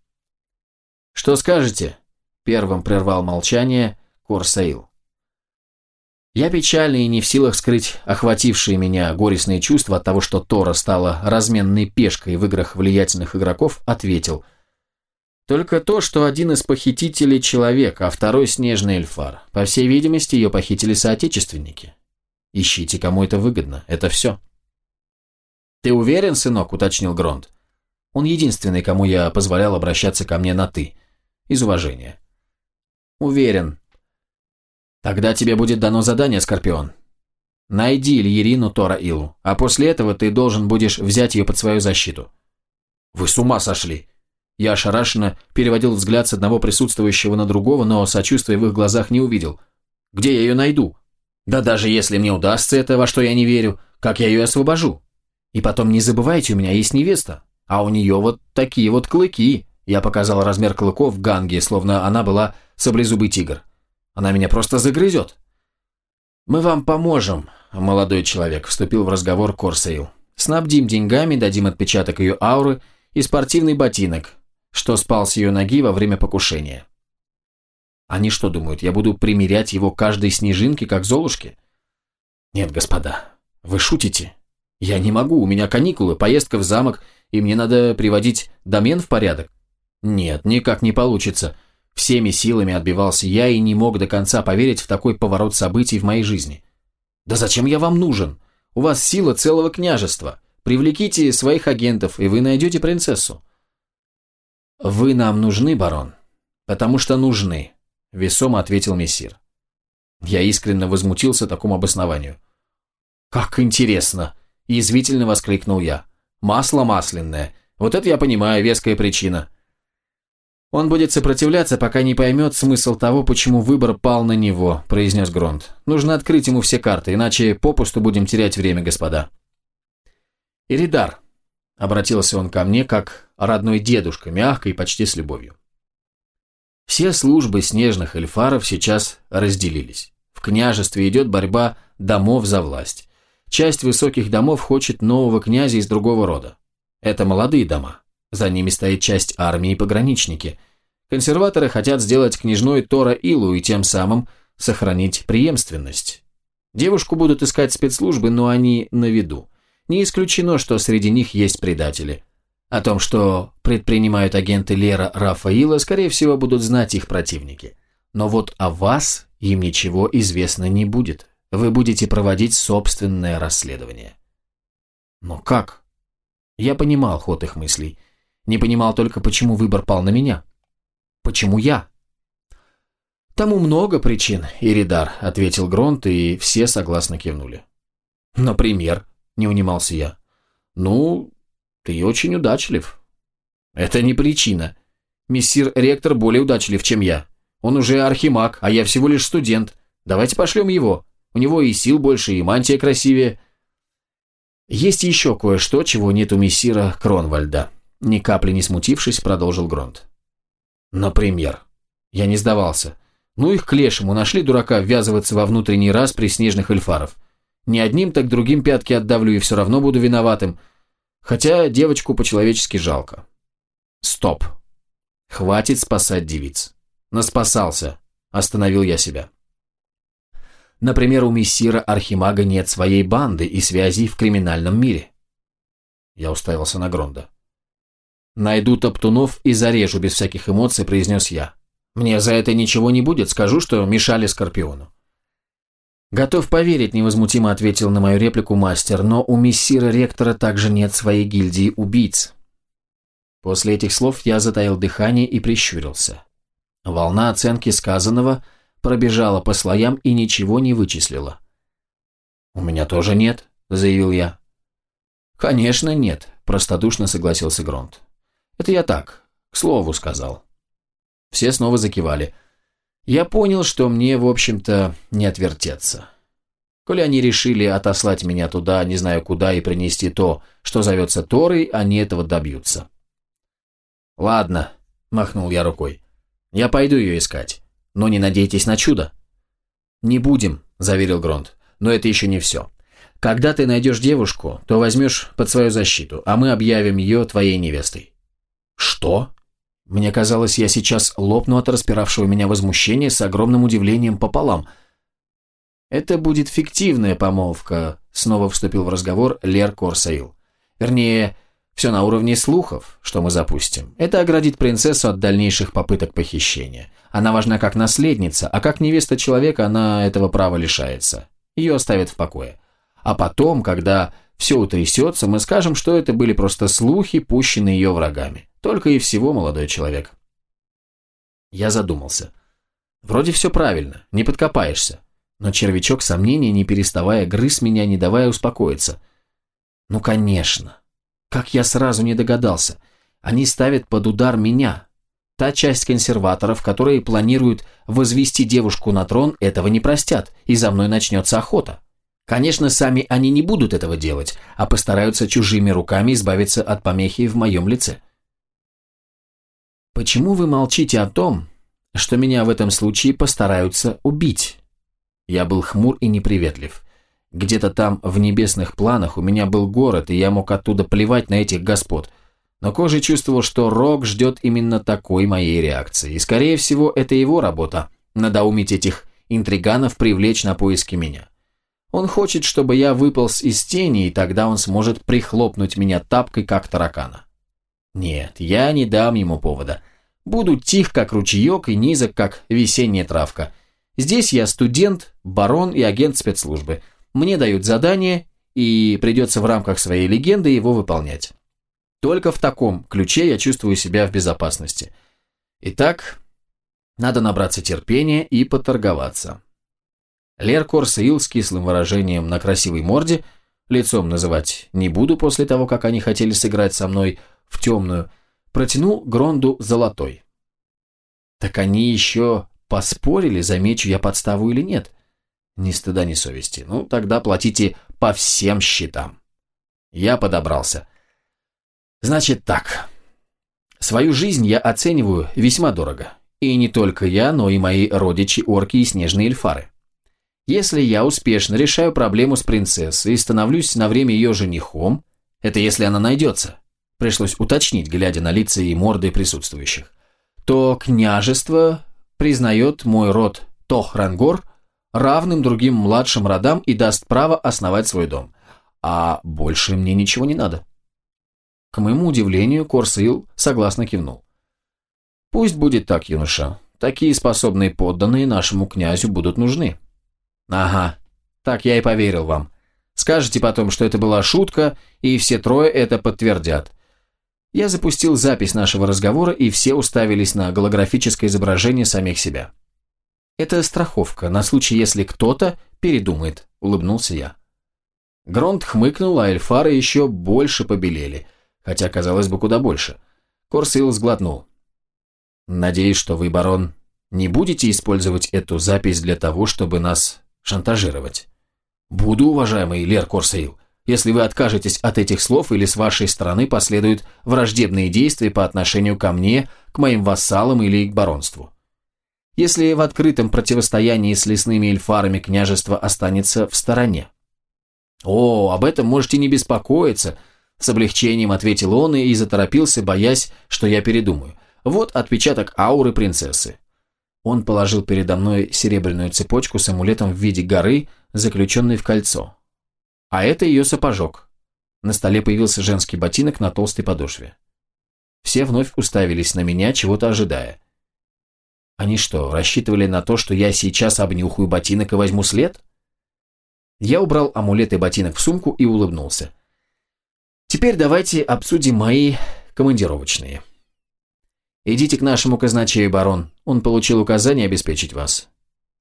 «Что скажете?» – первым прервал молчание Корсаил. Я печальный и не в силах скрыть охватившие меня горестные чувства от того, что Тора стала разменной пешкой в играх влиятельных игроков, ответил. Только то, что один из похитителей человек, а второй снежный эльфар. По всей видимости, ее похитили соотечественники. Ищите, кому это выгодно. Это все. «Ты уверен, сынок?» – уточнил Гронт. Он единственный, кому я позволял обращаться ко мне на «ты». Из уважения. «Уверен», Тогда тебе будет дано задание, Скорпион. Найди Ильерину Тора Илу, а после этого ты должен будешь взять ее под свою защиту. Вы с ума сошли. Я ошарашенно переводил взгляд с одного присутствующего на другого, но сочувствия в их глазах не увидел. Где я ее найду? Да даже если мне удастся это, во что я не верю, как я ее освобожу? И потом не забывайте, у меня есть невеста, а у нее вот такие вот клыки. Я показал размер клыков Ганге, словно она была саблезубый тигр. Она меня просто загрызет. Мы вам поможем, молодой человек, вступил в разговор Корсейл. Снабдим деньгами, дадим отпечаток ее ауры и спортивный ботинок, что спал с ее ноги во время покушения. Они что думают, я буду примерять его каждой снежинке, как Золушке? Нет, господа, вы шутите. Я не могу, у меня каникулы, поездка в замок, и мне надо приводить домен в порядок. Нет, никак не получится. Всеми силами отбивался я и не мог до конца поверить в такой поворот событий в моей жизни. «Да зачем я вам нужен? У вас сила целого княжества. Привлеките своих агентов, и вы найдете принцессу». «Вы нам нужны, барон?» «Потому что нужны», — весомо ответил мессир. Я искренне возмутился такому обоснованию. «Как интересно!» – язвительно воскликнул я. «Масло масляное. Вот это я понимаю, веская причина. «Он будет сопротивляться, пока не поймет смысл того, почему выбор пал на него», – произнес Гронт. «Нужно открыть ему все карты, иначе попусту будем терять время, господа». «Иридар», – обратился он ко мне, как родной дедушка, мягко и почти с любовью. Все службы снежных эльфаров сейчас разделились. В княжестве идет борьба домов за власть. Часть высоких домов хочет нового князя из другого рода. Это молодые дома. За ними стоит часть армии и пограничники. Консерваторы хотят сделать княжной Тора Илу и тем самым сохранить преемственность. Девушку будут искать спецслужбы, но они на виду. Не исключено, что среди них есть предатели. О том, что предпринимают агенты Лера Рафаила, скорее всего, будут знать их противники. Но вот о вас им ничего известно не будет. Вы будете проводить собственное расследование. Но как? Я понимал ход их мыслей. Не понимал только, почему выбор пал на меня. Почему я? Тому много причин, Иридар, ответил Гронт, и все согласно кивнули. Например, не унимался я. Ну, ты очень удачлив. Это не причина. Мессир ректор более удачлив, чем я. Он уже архимаг, а я всего лишь студент. Давайте пошлем его. У него и сил больше, и мантия красивее. Есть еще кое-что, чего нет у мессира Кронвальда. Ни капли не смутившись, продолжил Гронт. Например. Я не сдавался. Ну их к лешему, нашли дурака ввязываться во внутренний раз при снежных эльфаров. Ни одним, так другим пятки отдавлю и все равно буду виноватым. Хотя девочку по-человечески жалко. Стоп. Хватит спасать девиц. Наспасался. Остановил я себя. Например, у мессира Архимага нет своей банды и связей в криминальном мире. Я уставился на Гронда. «Найду топтунов и зарежу без всяких эмоций», – произнес я. «Мне за это ничего не будет, скажу, что мешали Скорпиону». «Готов поверить», – невозмутимо ответил на мою реплику мастер, «но у мессира ректора также нет своей гильдии убийц». После этих слов я затаил дыхание и прищурился. Волна оценки сказанного пробежала по слоям и ничего не вычислила. «У меня тоже нет», – заявил я. «Конечно нет», – простодушно согласился Гронт. Это я так, к слову сказал. Все снова закивали. Я понял, что мне, в общем-то, не отвертеться. Коли они решили отослать меня туда, не знаю куда, и принести то, что зовется Торой, они этого добьются. «Ладно», — махнул я рукой. «Я пойду ее искать. Но не надейтесь на чудо». «Не будем», — заверил Гронт. «Но это еще не все. Когда ты найдешь девушку, то возьмешь под свою защиту, а мы объявим ее твоей невестой». «Что?» Мне казалось, я сейчас лопну от распиравшего меня возмущения с огромным удивлением пополам. «Это будет фиктивная помолвка», — снова вступил в разговор Лер Корсаил. «Вернее, все на уровне слухов, что мы запустим. Это оградит принцессу от дальнейших попыток похищения. Она важна как наследница, а как невеста человека она этого права лишается. Ее оставят в покое. А потом, когда все утрясется, мы скажем, что это были просто слухи, пущенные ее врагами. Только и всего, молодой человек. Я задумался. Вроде все правильно, не подкопаешься. Но червячок сомнения, не переставая, грыз меня, не давая успокоиться. Ну, конечно. Как я сразу не догадался. Они ставят под удар меня. Та часть консерваторов, которые планируют возвести девушку на трон, этого не простят, и за мной начнется охота. Конечно, сами они не будут этого делать, а постараются чужими руками избавиться от помехи в моем лице. Почему вы молчите о том, что меня в этом случае постараются убить? Я был хмур и неприветлив. Где-то там, в небесных планах, у меня был город, и я мог оттуда плевать на этих господ. Но кожей чувствовал, что Рок ждет именно такой моей реакции. И, скорее всего, это его работа – надоумить этих интриганов привлечь на поиски меня. Он хочет, чтобы я выполз из тени, и тогда он сможет прихлопнуть меня тапкой, как таракана. Нет, я не дам ему повода. Буду тих, как ручеек, и низок, как весенняя травка. Здесь я студент, барон и агент спецслужбы. Мне дают задание, и придется в рамках своей легенды его выполнять. Только в таком ключе я чувствую себя в безопасности. Итак, надо набраться терпения и поторговаться. Лер Корсаил с кислым выражением на красивой морде, лицом называть не буду после того, как они хотели сыграть со мной в темную, протянул Гронду золотой. Так они еще поспорили, замечу я подставу или нет. Ни стыда, ни совести. Ну, тогда платите по всем счетам. Я подобрался. Значит так. Свою жизнь я оцениваю весьма дорого. И не только я, но и мои родичи, орки и снежные эльфары. Если я успешно решаю проблему с принцессой и становлюсь на время ее женихом, это если она найдется, пришлось уточнить, глядя на лица и морды присутствующих, то княжество признает мой род Тохрангор равным другим младшим родам и даст право основать свой дом. А больше мне ничего не надо. К моему удивлению, Корсил согласно кивнул. Пусть будет так, юноша. Такие способные подданные нашему князю будут нужны. Ага, так я и поверил вам. Скажете потом, что это была шутка, и все трое это подтвердят. Я запустил запись нашего разговора, и все уставились на голографическое изображение самих себя. Это страховка, на случай, если кто-то передумает, улыбнулся я. Гронт хмыкнул, а эльфары еще больше побелели, хотя, казалось бы, куда больше. Корсил сглотнул. «Надеюсь, что вы, барон, не будете использовать эту запись для того, чтобы нас шантажировать. Буду, уважаемый Лер Корсейл, если вы откажетесь от этих слов или с вашей стороны последуют враждебные действия по отношению ко мне, к моим вассалам или к баронству. Если в открытом противостоянии с лесными эльфарами княжество останется в стороне. «О, об этом можете не беспокоиться», – с облегчением ответил он и заторопился, боясь, что я передумаю. «Вот отпечаток ауры принцессы. Он положил передо мной серебряную цепочку с амулетом в виде горы, заключенной в кольцо. А это ее сапожок. На столе появился женский ботинок на толстой подошве. Все вновь уставились на меня, чего-то ожидая. Они что, рассчитывали на то, что я сейчас обнюхаю ботинок и возьму след? Я убрал амулет и ботинок в сумку и улыбнулся. Теперь давайте обсудим мои командировочные. «Идите к нашему казначею, барон. Он получил указание обеспечить вас».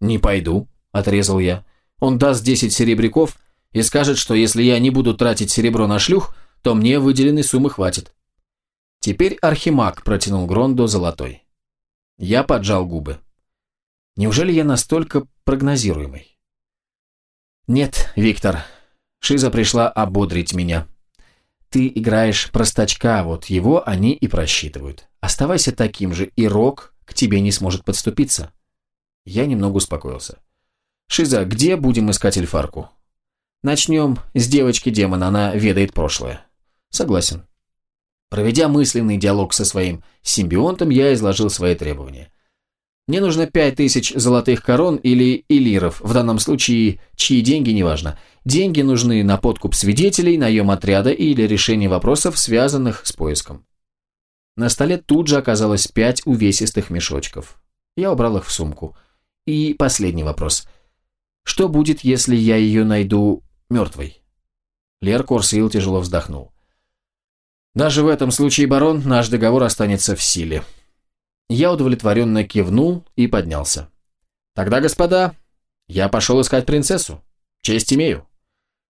«Не пойду», — отрезал я. «Он даст десять серебряков и скажет, что если я не буду тратить серебро на шлюх, то мне выделенной суммы хватит». Теперь Архимаг протянул Грондо золотой. Я поджал губы. Неужели я настолько прогнозируемый? Нет, Виктор. Шиза пришла ободрить меня. Ты играешь простачка, вот его они и просчитывают. Оставайся таким же, и Рок к тебе не сможет подступиться. Я немного успокоился. Шиза, где будем искать эльфарку? Начнем с девочки-демона, она ведает прошлое. Согласен. Проведя мысленный диалог со своим симбионтом, я изложил свои требования. Мне нужно пять тысяч золотых корон или элиров, в данном случае чьи деньги, неважно. Деньги нужны на подкуп свидетелей, наем отряда или решение вопросов, связанных с поиском. На столе тут же оказалось пять увесистых мешочков. Я убрал их в сумку. И последний вопрос. Что будет, если я ее найду мертвой? Лер Корсил тяжело вздохнул. Даже в этом случае, барон, наш договор останется в силе. Я удовлетворенно кивнул и поднялся. «Тогда, господа, я пошел искать принцессу. Честь имею».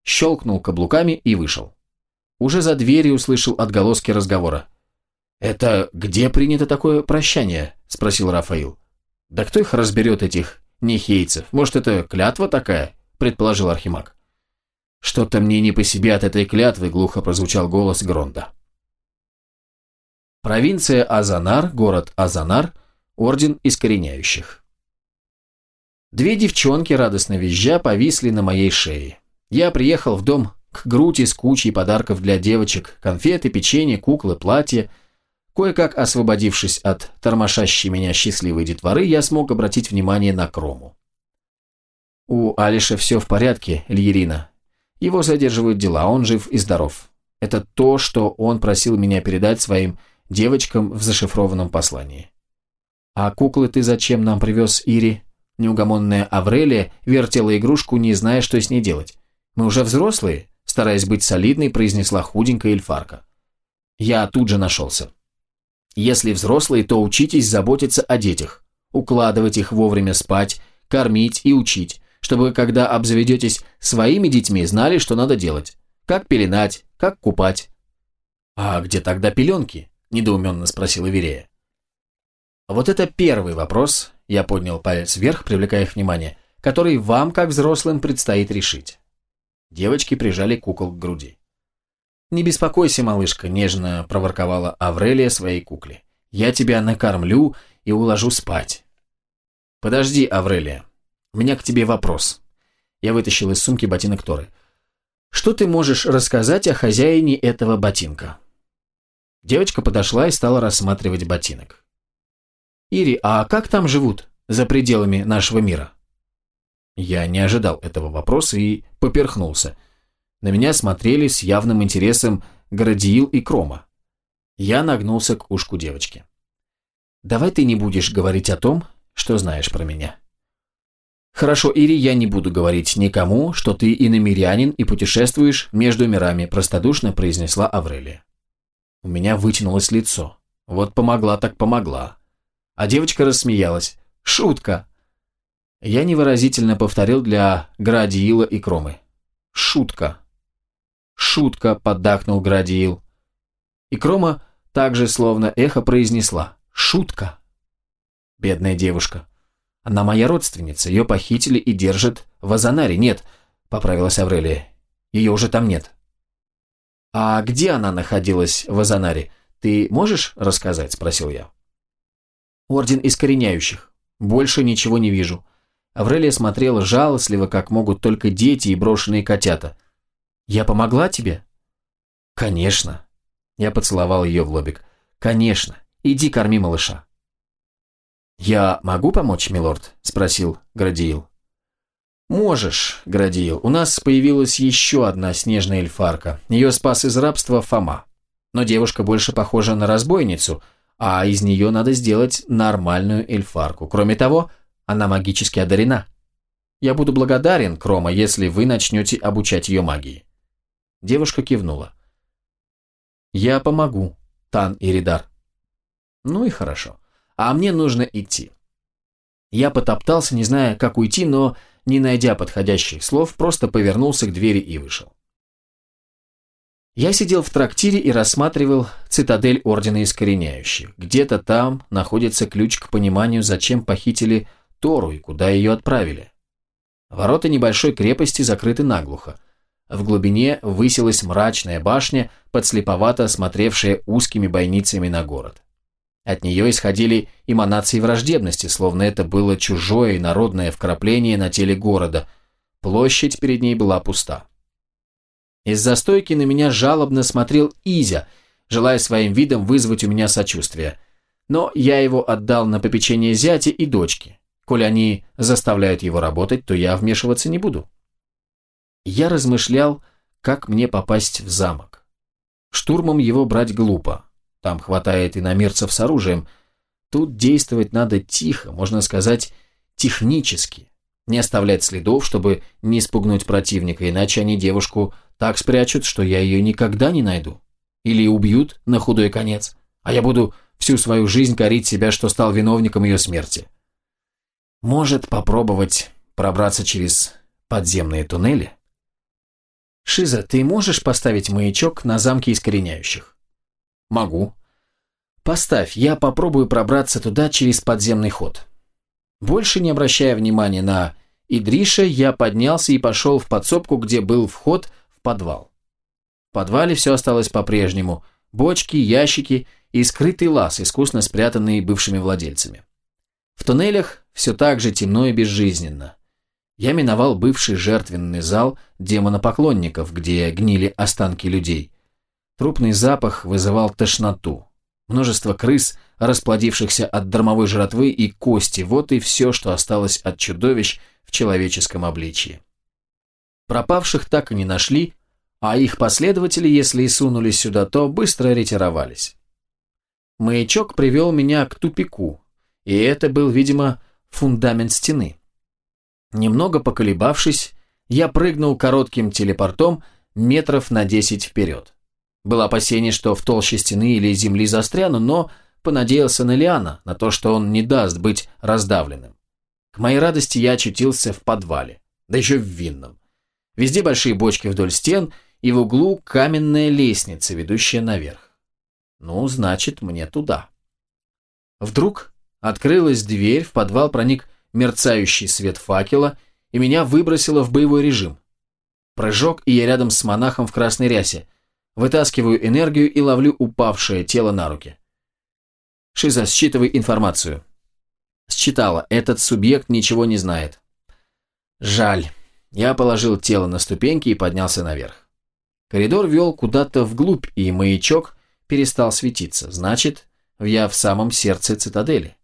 Щелкнул каблуками и вышел. Уже за дверью услышал отголоски разговора. «Это где принято такое прощание?» – спросил Рафаил. «Да кто их разберет, этих нехейцев? Может, это клятва такая?» – предположил Архимаг. «Что-то мне не по себе от этой клятвы», – глухо прозвучал голос Гронда. Провинция Азанар, город Азанар, орден искореняющих. Две девчонки, радостно визжа, повисли на моей шее. Я приехал в дом к Грути с кучей подарков для девочек, конфеты, печенье, куклы, платья. Кое-как освободившись от тормошащей меня счастливой детворы, я смог обратить внимание на Крому. У Алиша все в порядке, Льерина. Его задерживают дела, он жив и здоров. Это то, что он просил меня передать своим девочкам в зашифрованном послании. «А куклы ты зачем нам привез, Ири?» Неугомонная Аврелия вертела игрушку, не зная, что с ней делать. «Мы уже взрослые?» Стараясь быть солидной, произнесла худенькая эльфарка. Я тут же нашелся. «Если взрослые, то учитесь заботиться о детях, укладывать их вовремя спать, кормить и учить, чтобы, когда обзаведетесь своими детьми, знали, что надо делать. Как пеленать, как купать». «А где тогда пеленки?» – недоуменно спросила Верея. Вот это первый вопрос, я поднял палец вверх, привлекая их внимание, который вам, как взрослым, предстоит решить. Девочки прижали кукол к груди. «Не беспокойся, малышка», – нежно проворковала Аврелия своей кукле. «Я тебя накормлю и уложу спать». «Подожди, Аврелия, у меня к тебе вопрос». Я вытащил из сумки ботинок Торы. «Что ты можешь рассказать о хозяине этого ботинка?» Девочка подошла и стала рассматривать ботинок. «Ири, а как там живут, за пределами нашего мира?» Я не ожидал этого вопроса и поперхнулся. На меня смотрели с явным интересом Градиил и Крома. Я нагнулся к ушку девочки. «Давай ты не будешь говорить о том, что знаешь про меня». «Хорошо, Ири, я не буду говорить никому, что ты иномирянин и путешествуешь между мирами», простодушно произнесла Аврелия. У меня вытянулось лицо. Вот помогла так помогла. А девочка рассмеялась. «Шутка!» Я невыразительно повторил для Градиила и Кромы. «Шутка!» «Шутка!» – поддакнул Градиил. И Крома также словно эхо произнесла. «Шутка!» Бедная девушка. Она моя родственница. Ее похитили и держат в Азанаре. Нет, поправилась Аврелия. Ее уже там нет. «А где она находилась в Азанаре? Ты можешь рассказать?» – спросил я. «Орден искореняющих. Больше ничего не вижу». Аврелия смотрела жалостливо, как могут только дети и брошенные котята. «Я помогла тебе?» «Конечно». Я поцеловал ее в лобик. «Конечно. Иди корми малыша». «Я могу помочь, милорд?» – спросил Градиил. «Можешь, Градиил. У нас появилась еще одна снежная эльфарка. Ее спас из рабства Фома. Но девушка больше похожа на разбойницу, а из нее надо сделать нормальную эльфарку. Кроме того, она магически одарена. Я буду благодарен, Крома, если вы начнете обучать ее магии». Девушка кивнула. «Я помогу, Тан и Ридар». «Ну и хорошо. А мне нужно идти». Я потоптался, не зная, как уйти, но не найдя подходящих слов, просто повернулся к двери и вышел. Я сидел в трактире и рассматривал цитадель Ордена Искореняющих. Где-то там находится ключ к пониманию, зачем похитили Тору и куда ее отправили. Ворота небольшой крепости закрыты наглухо. В глубине высилась мрачная башня, подслеповато смотревшая узкими бойницами на город. От нее исходили эманации враждебности, словно это было чужое и народное вкрапление на теле города. Площадь перед ней была пуста. Из застойки на меня жалобно смотрел Изя, желая своим видом вызвать у меня сочувствие. Но я его отдал на попечение зятя и дочки. Коль они заставляют его работать, то я вмешиваться не буду. Я размышлял, как мне попасть в замок. Штурмом его брать глупо. Там хватает иномерцев с оружием. Тут действовать надо тихо, можно сказать, технически. Не оставлять следов, чтобы не спугнуть противника, иначе они девушку так спрячут, что я ее никогда не найду. Или убьют на худой конец, а я буду всю свою жизнь корить себя, что стал виновником ее смерти. Может попробовать пробраться через подземные туннели? Шиза, ты можешь поставить маячок на замке искореняющих? Могу. Поставь, я попробую пробраться туда через подземный ход. Больше не обращая внимания на Идриша, я поднялся и пошел в подсобку, где был вход в подвал. В подвале все осталось по-прежнему. Бочки, ящики и скрытый лаз, искусно спрятанный бывшими владельцами. В туннелях все так же темно и безжизненно. Я миновал бывший жертвенный зал демонопоклонников, где гнили останки людей. Трупный запах вызывал тошноту. Множество крыс, расплодившихся от дармовой жратвы и кости, вот и все, что осталось от чудовищ в человеческом обличии. Пропавших так и не нашли, а их последователи, если и сунулись сюда, то быстро ретировались. Маячок привел меня к тупику, и это был, видимо, фундамент стены. Немного поколебавшись, я прыгнул коротким телепортом метров на десять вперед. Было опасение, что в толще стены или земли застряну, но понадеялся на Лиана, на то, что он не даст быть раздавленным. К моей радости я очутился в подвале, да еще в винном. Везде большие бочки вдоль стен, и в углу каменная лестница, ведущая наверх. Ну, значит, мне туда. Вдруг открылась дверь, в подвал проник мерцающий свет факела, и меня выбросило в боевой режим. Прыжок, и я рядом с монахом в красной рясе. Вытаскиваю энергию и ловлю упавшее тело на руки. Шиза, считывай информацию. Считала, этот субъект ничего не знает. Жаль. Я положил тело на ступеньки и поднялся наверх. Коридор вел куда-то вглубь, и маячок перестал светиться. Значит, я в самом сердце цитадели.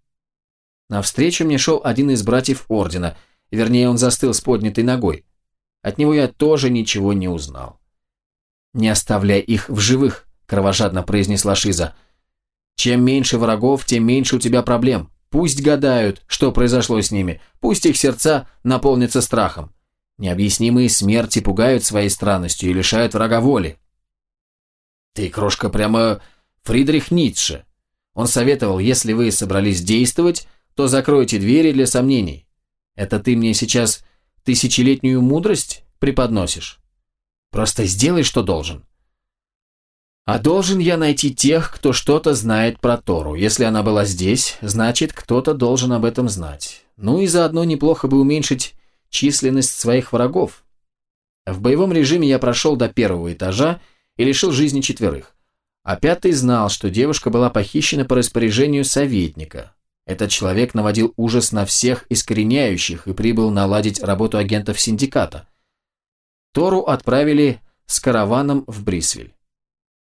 Навстречу мне шел один из братьев Ордена, вернее, он застыл с поднятой ногой. От него я тоже ничего не узнал. «Не оставляй их в живых», – кровожадно произнесла Шиза. «Чем меньше врагов, тем меньше у тебя проблем. Пусть гадают, что произошло с ними, пусть их сердца наполнятся страхом. Необъяснимые смерти пугают своей странностью и лишают врага воли». «Ты, крошка, прямо Фридрих Ницше. Он советовал, если вы собрались действовать, то закройте двери для сомнений. Это ты мне сейчас тысячелетнюю мудрость преподносишь?» Просто сделай, что должен. А должен я найти тех, кто что-то знает про Тору. Если она была здесь, значит, кто-то должен об этом знать. Ну и заодно неплохо бы уменьшить численность своих врагов. В боевом режиме я прошел до первого этажа и лишил жизни четверых. А пятый знал, что девушка была похищена по распоряжению советника. Этот человек наводил ужас на всех искореняющих и прибыл наладить работу агентов синдиката. Тору отправили с караваном в Брисвель.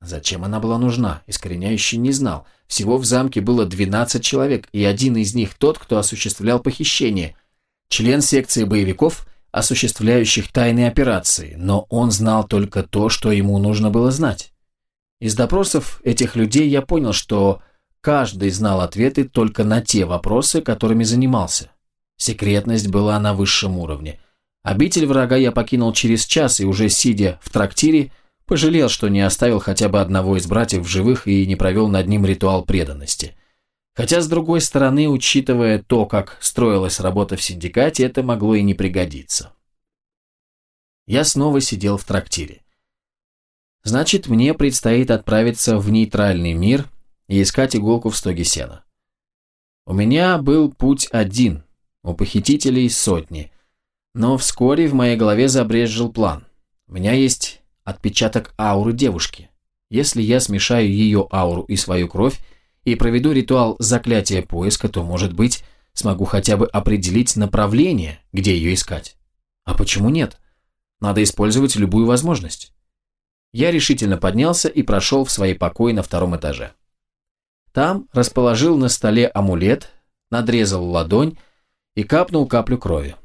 Зачем она была нужна, искореняющий не знал. Всего в замке было 12 человек, и один из них тот, кто осуществлял похищение. Член секции боевиков, осуществляющих тайные операции, но он знал только то, что ему нужно было знать. Из допросов этих людей я понял, что каждый знал ответы только на те вопросы, которыми занимался. Секретность была на высшем уровне. Обитель врага я покинул через час и уже сидя в трактире, пожалел, что не оставил хотя бы одного из братьев в живых и не провел над ним ритуал преданности. Хотя, с другой стороны, учитывая то, как строилась работа в синдикате, это могло и не пригодиться. Я снова сидел в трактире. Значит, мне предстоит отправиться в нейтральный мир и искать иголку в стоге сена. У меня был путь один, у похитителей сотни, но вскоре в моей голове забрезжил план. У меня есть отпечаток ауры девушки. Если я смешаю ее ауру и свою кровь и проведу ритуал заклятия поиска, то, может быть, смогу хотя бы определить направление, где ее искать. А почему нет? Надо использовать любую возможность. Я решительно поднялся и прошел в свои покои на втором этаже. Там расположил на столе амулет, надрезал ладонь и капнул каплю крови.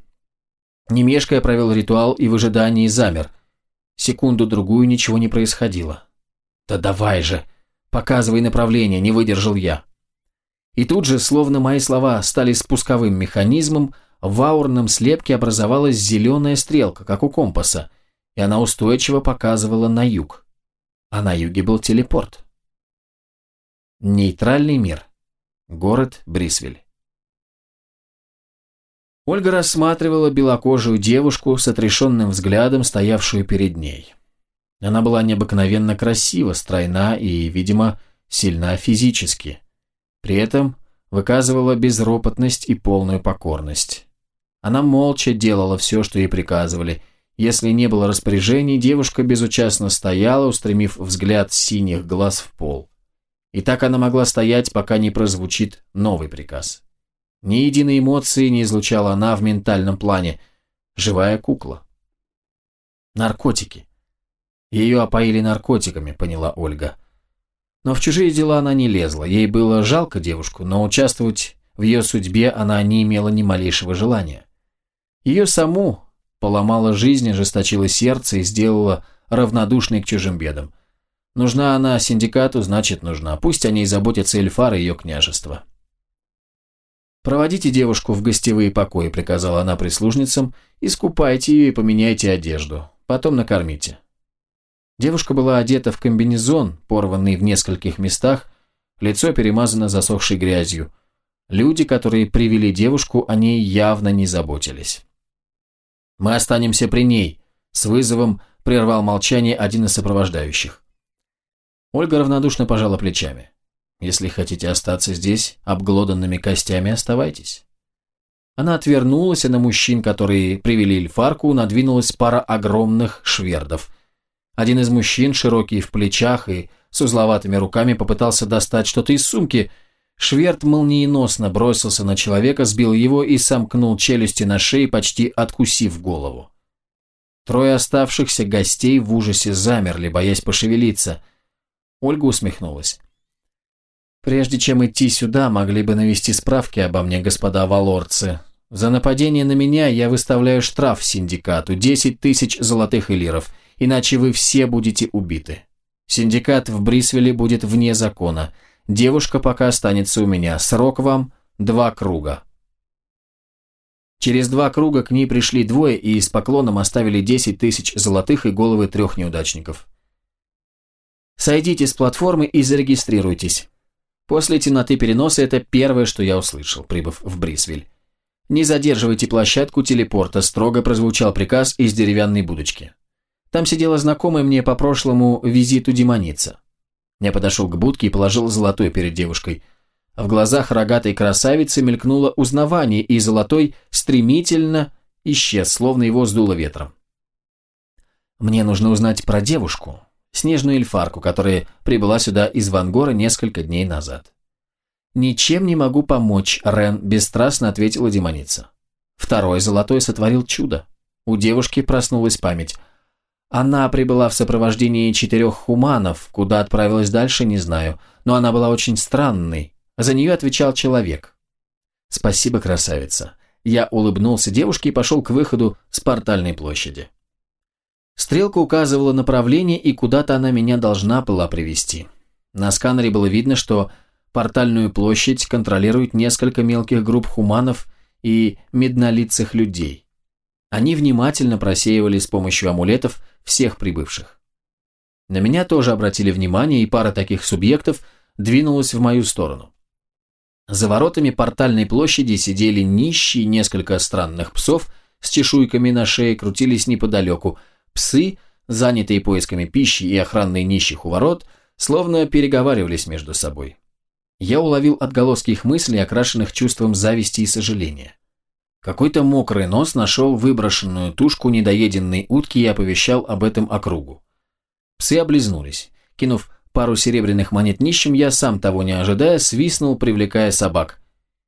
Немешкая провел ритуал и в ожидании замер. Секунду-другую ничего не происходило. «Да давай же! Показывай направление!» – не выдержал я. И тут же, словно мои слова стали спусковым механизмом, в аурном слепке образовалась зеленая стрелка, как у компаса, и она устойчиво показывала на юг. А на юге был телепорт. Нейтральный мир. Город Брисвель. Ольга рассматривала белокожую девушку с отрешенным взглядом, стоявшую перед ней. Она была необыкновенно красива, стройна и, видимо, сильна физически. При этом выказывала безропотность и полную покорность. Она молча делала все, что ей приказывали. Если не было распоряжений, девушка безучастно стояла, устремив взгляд синих глаз в пол. И так она могла стоять, пока не прозвучит новый приказ. Ни единой эмоции не излучала она в ментальном плане. Живая кукла. Наркотики. Ее опоили наркотиками, поняла Ольга. Но в чужие дела она не лезла. Ей было жалко девушку, но участвовать в ее судьбе она не имела ни малейшего желания. Ее саму поломала жизнь, ожесточила сердце и сделала равнодушной к чужим бедам. Нужна она синдикату, значит нужна. Пусть о ней заботятся Эльфар и ее княжество. «Проводите девушку в гостевые покои», — приказала она прислужницам, «искупайте ее и поменяйте одежду. Потом накормите». Девушка была одета в комбинезон, порванный в нескольких местах, лицо перемазано засохшей грязью. Люди, которые привели девушку, о ней явно не заботились. «Мы останемся при ней», — с вызовом прервал молчание один из сопровождающих. Ольга равнодушно пожала плечами. «Если хотите остаться здесь, обглоданными костями, оставайтесь». Она отвернулась, и на мужчин, которые привели Эльфарку, надвинулась пара огромных швердов. Один из мужчин, широкий в плечах и с узловатыми руками, попытался достать что-то из сумки — Шверт молниеносно бросился на человека, сбил его и сомкнул челюсти на шее, почти откусив голову. Трое оставшихся гостей в ужасе замерли, боясь пошевелиться. Ольга усмехнулась. «Прежде чем идти сюда, могли бы навести справки обо мне, господа валорцы. За нападение на меня я выставляю штраф синдикату – 10 тысяч золотых элиров, иначе вы все будете убиты. Синдикат в Брисвеле будет вне закона – Девушка пока останется у меня. Срок вам два круга. Через два круга к ней пришли двое и с поклоном оставили 10 тысяч золотых и головы трех неудачников. Сойдите с платформы и зарегистрируйтесь. После темноты переноса это первое, что я услышал, прибыв в Брисвель. Не задерживайте площадку телепорта, строго прозвучал приказ из деревянной будочки. Там сидела знакомая мне по прошлому визиту демоница. Я подошел к будке и положил золотой перед девушкой. В глазах рогатой красавицы мелькнуло узнавание, и золотой стремительно исчез, словно его сдуло ветром. Мне нужно узнать про девушку, снежную эльфарку, которая прибыла сюда из Вангора несколько дней назад. «Ничем не могу помочь», — Рен бесстрастно ответила демоница. Второй золотой сотворил чудо. У девушки проснулась память. Она прибыла в сопровождении четырех хуманов, куда отправилась дальше, не знаю, но она была очень странной. За нее отвечал человек. «Спасибо, красавица». Я улыбнулся девушке и пошел к выходу с портальной площади. Стрелка указывала направление, и куда-то она меня должна была привести. На сканере было видно, что портальную площадь контролируют несколько мелких групп хуманов и меднолицых людей. Они внимательно просеивали с помощью амулетов всех прибывших. На меня тоже обратили внимание, и пара таких субъектов двинулась в мою сторону. За воротами портальной площади сидели нищие несколько странных псов с чешуйками на шее, крутились неподалеку. Псы занятые поисками пищи и охранной нищих у ворот, словно переговаривались между собой. Я уловил отголоски их мыслей, окрашенных чувством зависти и сожаления. Какой-то мокрый нос нашел выброшенную тушку недоеденной утки и оповещал об этом округу. Псы облизнулись. Кинув пару серебряных монет нищим, я, сам того не ожидая, свистнул, привлекая собак.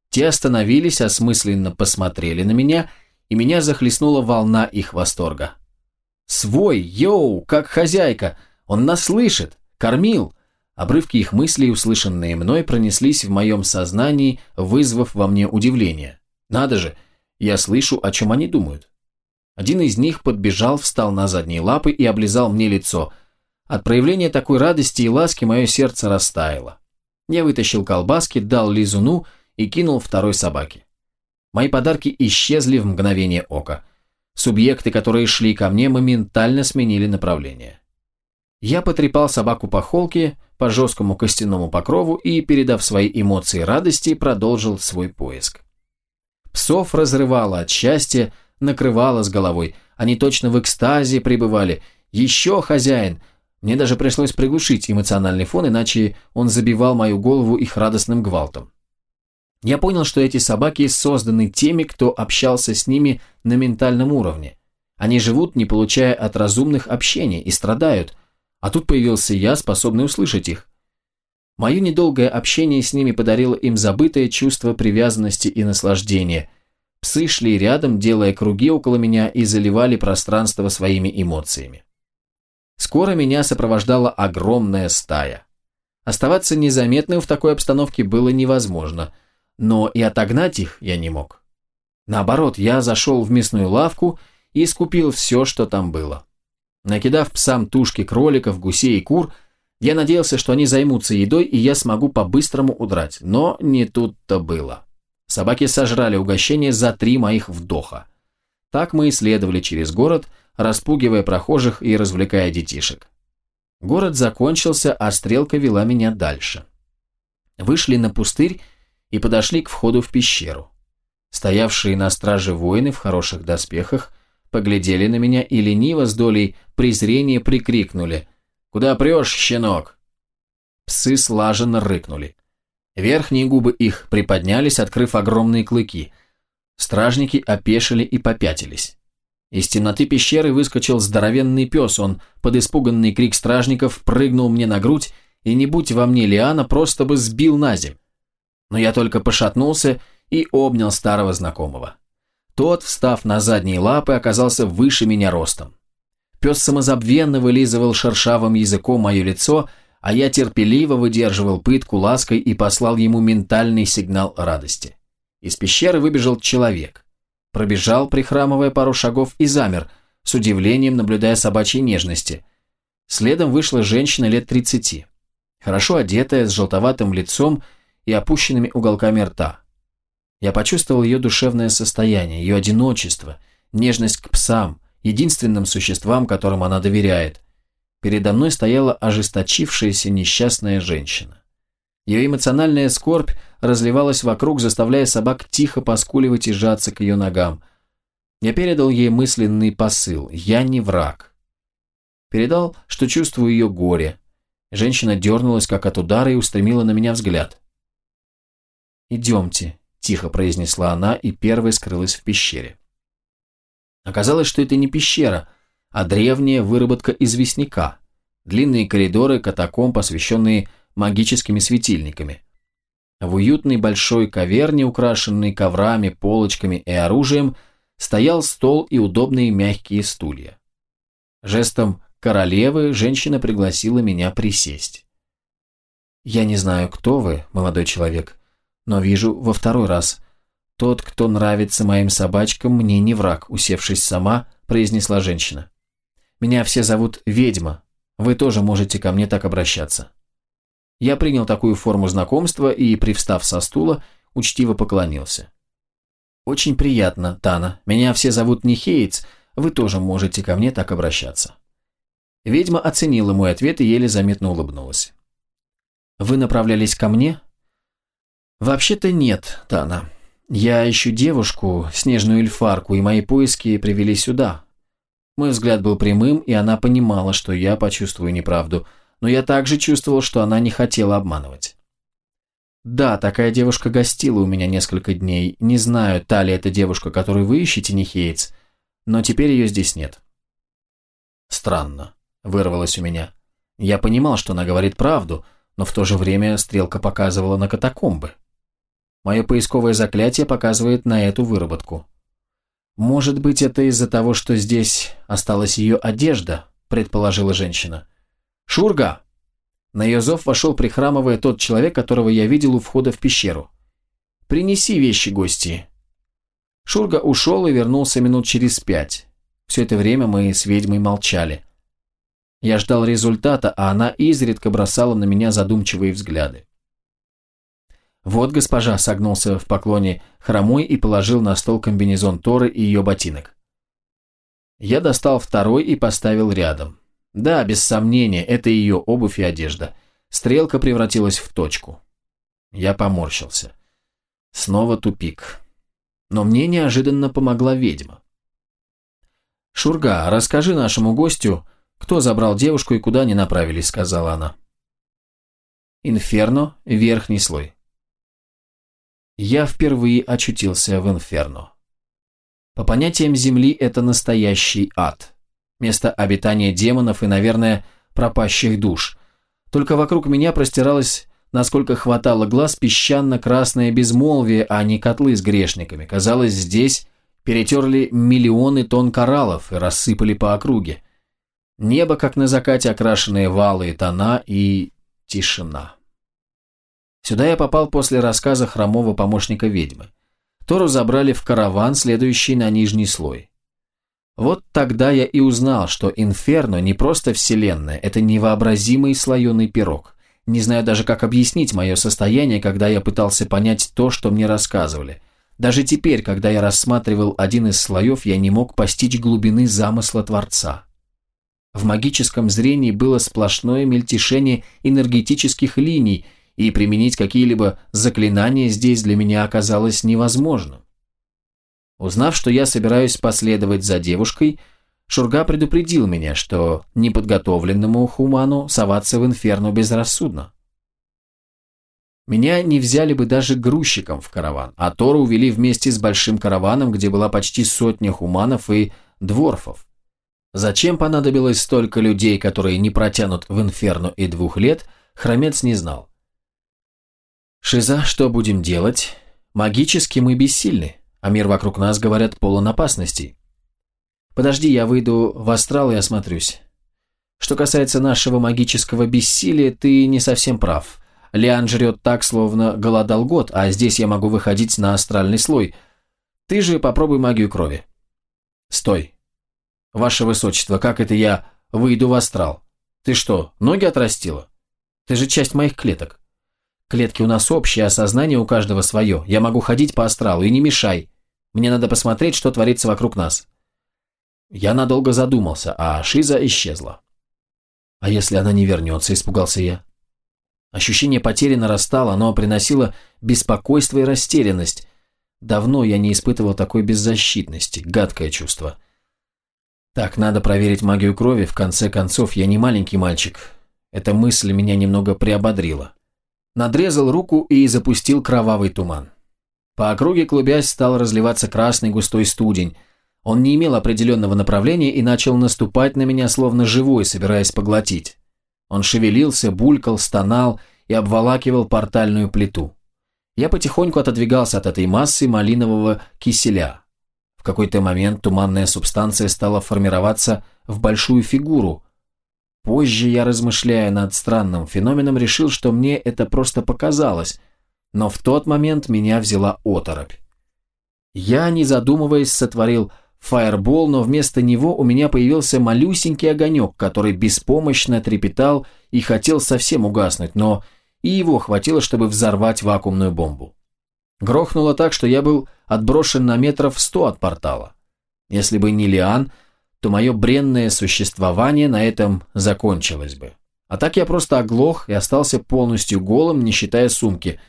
Те остановились, осмысленно посмотрели на меня, и меня захлестнула волна их восторга. «Свой! Йоу! Как хозяйка! Он нас слышит! Кормил!» Обрывки их мыслей, услышанные мной, пронеслись в моем сознании, вызвав во мне удивление. «Надо же! Я слышу, о чем они думают!» Один из них подбежал, встал на задние лапы и облизал мне лицо. От проявления такой радости и ласки мое сердце растаяло. Я вытащил колбаски, дал лизуну и кинул второй собаке. Мои подарки исчезли в мгновение ока. Субъекты, которые шли ко мне, моментально сменили направление. Я потрепал собаку по холке, по жесткому костяному покрову и, передав свои эмоции радости, продолжил свой поиск. Псов разрывало от счастья, накрывало с головой. Они точно в экстазе пребывали. «Еще, хозяин!» Мне даже пришлось приглушить эмоциональный фон, иначе он забивал мою голову их радостным гвалтом. Я понял, что эти собаки созданы теми, кто общался с ними на ментальном уровне. Они живут, не получая от разумных общения, и страдают. А тут появился я, способный услышать их. Мое недолгое общение с ними подарило им забытое чувство привязанности и наслаждения. Псы шли рядом, делая круги около меня и заливали пространство своими эмоциями. Скоро меня сопровождала огромная стая. Оставаться незаметным в такой обстановке было невозможно – но и отогнать их я не мог. Наоборот, я зашел в мясную лавку и скупил все, что там было. Накидав псам тушки кроликов, гусей и кур, я надеялся, что они займутся едой, и я смогу по-быстрому удрать, но не тут-то было. Собаки сожрали угощение за три моих вдоха. Так мы исследовали через город, распугивая прохожих и развлекая детишек. Город закончился, а стрелка вела меня дальше. Вышли на пустырь и подошли к входу в пещеру. Стоявшие на страже воины в хороших доспехах поглядели на меня и лениво с долей презрения прикрикнули «Куда прешь, щенок?» Псы слаженно рыкнули. Верхние губы их приподнялись, открыв огромные клыки. Стражники опешили и попятились. Из темноты пещеры выскочил здоровенный пес, он под испуганный крик стражников прыгнул мне на грудь, и не будь во мне Лиана, просто бы сбил на земь но я только пошатнулся и обнял старого знакомого. Тот, встав на задние лапы, оказался выше меня ростом. Пес самозабвенно вылизывал шершавым языком мое лицо, а я терпеливо выдерживал пытку лаской и послал ему ментальный сигнал радости. Из пещеры выбежал человек. Пробежал, прихрамывая пару шагов, и замер, с удивлением наблюдая собачьей нежности. Следом вышла женщина лет тридцати. Хорошо одетая, с желтоватым лицом и опущенными уголками рта. Я почувствовал ее душевное состояние, ее одиночество, нежность к псам, единственным существам, которым она доверяет. Передо мной стояла ожесточившаяся несчастная женщина. Ее эмоциональная скорбь разливалась вокруг, заставляя собак тихо поскуливать и сжаться к ее ногам. Я передал ей мысленный посыл «Я не враг». Передал, что чувствую ее горе. Женщина дернулась, как от удара, и устремила на меня взгляд. «Идемте», – тихо произнесла она и первой скрылась в пещере. Оказалось, что это не пещера, а древняя выработка известняка. Длинные коридоры катакомб, посвященные магическими светильниками. В уютной большой каверне, украшенной коврами, полочками и оружием, стоял стол и удобные мягкие стулья. Жестом королевы женщина пригласила меня присесть. «Я не знаю, кто вы, молодой человек», но вижу во второй раз. Тот, кто нравится моим собачкам, мне не враг, усевшись сама, произнесла женщина. Меня все зовут Ведьма. Вы тоже можете ко мне так обращаться. Я принял такую форму знакомства и, привстав со стула, учтиво поклонился. «Очень приятно, Тана. Меня все зовут Нихеец. Вы тоже можете ко мне так обращаться». Ведьма оценила мой ответ и еле заметно улыбнулась. «Вы направлялись ко мне?» «Вообще-то нет, Тана. Я ищу девушку, снежную эльфарку, и мои поиски привели сюда. Мой взгляд был прямым, и она понимала, что я почувствую неправду, но я также чувствовал, что она не хотела обманывать. Да, такая девушка гостила у меня несколько дней. Не знаю, та ли это девушка, которую вы ищете, Нихейтс, но теперь ее здесь нет. Странно, вырвалось у меня. Я понимал, что она говорит правду, но в то же время стрелка показывала на катакомбы. Мое поисковое заклятие показывает на эту выработку. Может быть, это из-за того, что здесь осталась ее одежда, предположила женщина. Шурга! На ее зов вошел, прихрамывая, тот человек, которого я видел у входа в пещеру. «Принеси вещи гости». Шурга ушел и вернулся минут через пять. Все это время мы с ведьмой молчали. Я ждал результата, а она изредка бросала на меня задумчивые взгляды. «Вот госпожа», — согнулся в поклоне хромой и положил на стол комбинезон Торы и ее ботинок. Я достал второй и поставил рядом. Да, без сомнения, это ее обувь и одежда. Стрелка превратилась в точку. Я поморщился. Снова тупик. Но мне неожиданно помогла ведьма. «Шурга, расскажи нашему гостю, кто забрал девушку и куда они направились», — сказала она. «Инферно, верхний слой». Я впервые очутился в Инферно. По понятиям Земли это настоящий ад место обитания демонов и, наверное, пропащих душ. Только вокруг меня простиралось, насколько хватало глаз, песчано-красное безмолвие, а не котлы с грешниками. Казалось, здесь перетерли миллионы тонн кораллов и рассыпали по округе. Небо, как на закате, окрашенные валы и тона, и тишина. Сюда я попал после рассказа хромого помощника ведьмы. Тору забрали в караван, следующий на нижний слой. Вот тогда я и узнал, что Инферно не просто вселенная, это невообразимый слоеный пирог. Не знаю даже, как объяснить мое состояние, когда я пытался понять то, что мне рассказывали. Даже теперь, когда я рассматривал один из слоев, я не мог постичь глубины замысла Творца. В магическом зрении было сплошное мельтешение энергетических линий, и применить какие-либо заклинания здесь для меня оказалось невозможным. Узнав, что я собираюсь последовать за девушкой, Шурга предупредил меня, что неподготовленному хуману соваться в инферно безрассудно. Меня не взяли бы даже грузчиком в караван, а Тору увели вместе с большим караваном, где была почти сотня хуманов и дворфов. Зачем понадобилось столько людей, которые не протянут в инферно и двух лет, хромец не знал. «Шиза, что будем делать? Магически мы бессильны а мир вокруг нас, говорят, полон опасностей. Подожди, я выйду в астрал и осмотрюсь. Что касается нашего магического бессилия, ты не совсем прав. Лиан жрет так, словно голодал год, а здесь я могу выходить на астральный слой. Ты же попробуй магию крови. Стой. Ваше Высочество, как это я выйду в астрал? Ты что, ноги отрастила? Ты же часть моих клеток. Клетки у нас общие, а сознание у каждого свое. Я могу ходить по астралу, и не мешай. Мне надо посмотреть, что творится вокруг нас. Я надолго задумался, а Шиза исчезла. А если она не вернется, испугался я. Ощущение потери нарастало, оно приносило беспокойство и растерянность. Давно я не испытывал такой беззащитности, гадкое чувство. Так, надо проверить магию крови, в конце концов, я не маленький мальчик. Эта мысль меня немного приободрила надрезал руку и запустил кровавый туман. По округе клубясь стал разливаться красный густой студень. Он не имел определенного направления и начал наступать на меня словно живой, собираясь поглотить. Он шевелился, булькал, стонал и обволакивал портальную плиту. Я потихоньку отодвигался от этой массы малинового киселя. В какой-то момент туманная субстанция стала формироваться в большую фигуру, Позже я, размышляя над странным феноменом, решил, что мне это просто показалось, но в тот момент меня взяла оторопь. Я, не задумываясь, сотворил фаербол, но вместо него у меня появился малюсенький огонек, который беспомощно трепетал и хотел совсем угаснуть, но и его хватило, чтобы взорвать вакуумную бомбу. Грохнуло так, что я был отброшен на метров сто от портала. Если бы не Лиан, то мое бренное существование на этом закончилось бы. А так я просто оглох и остался полностью голым, не считая сумки.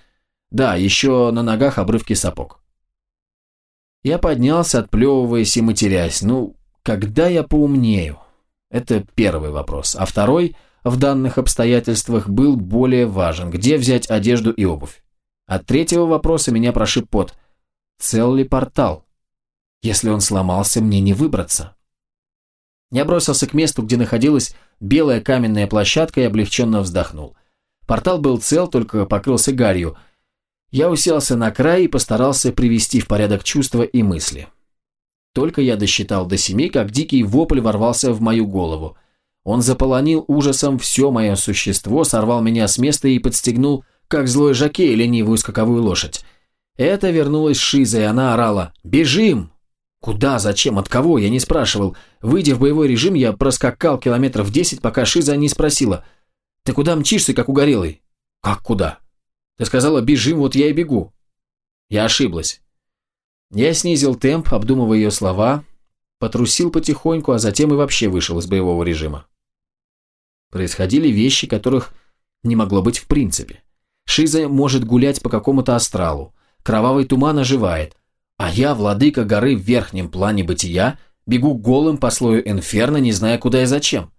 Да, еще на ногах обрывки сапог. Я поднялся, отплевываясь и матерясь. Ну, Когда я поумнею? Это первый вопрос. А второй, в данных обстоятельствах, был более важен. Где взять одежду и обувь? От третьего вопроса меня прошиб пот. Цел ли портал? Если он сломался, мне не выбраться. Я бросился к месту, где находилась белая каменная площадка и облегченно вздохнул. Портал был цел, только покрылся гарью. Я уселся на край и постарался привести в порядок чувства и мысли. Только я досчитал до семи, как дикий вопль ворвался в мою голову. Он заполонил ужасом все мое существо, сорвал меня с места и подстегнул, как злой жакей, ленивую скаковую лошадь. Это вернулась Шиза, и она орала «Бежим!» Куда, зачем, от кого, я не спрашивал. Выйдя в боевой режим, я проскакал километров десять, пока Шиза не спросила «Ты куда мчишься, как угорелый?» «Как куда?» «Ты сказала, бежим, вот я и бегу». Я ошиблась. Я снизил темп, обдумывая ее слова, потрусил потихоньку, а затем и вообще вышел из боевого режима. Происходили вещи, которых не могло быть в принципе. Шиза может гулять по какому-то астралу, кровавый туман оживает, а я, владыка горы в верхнем плане бытия, бегу голым по слою инферно, не зная куда и зачем.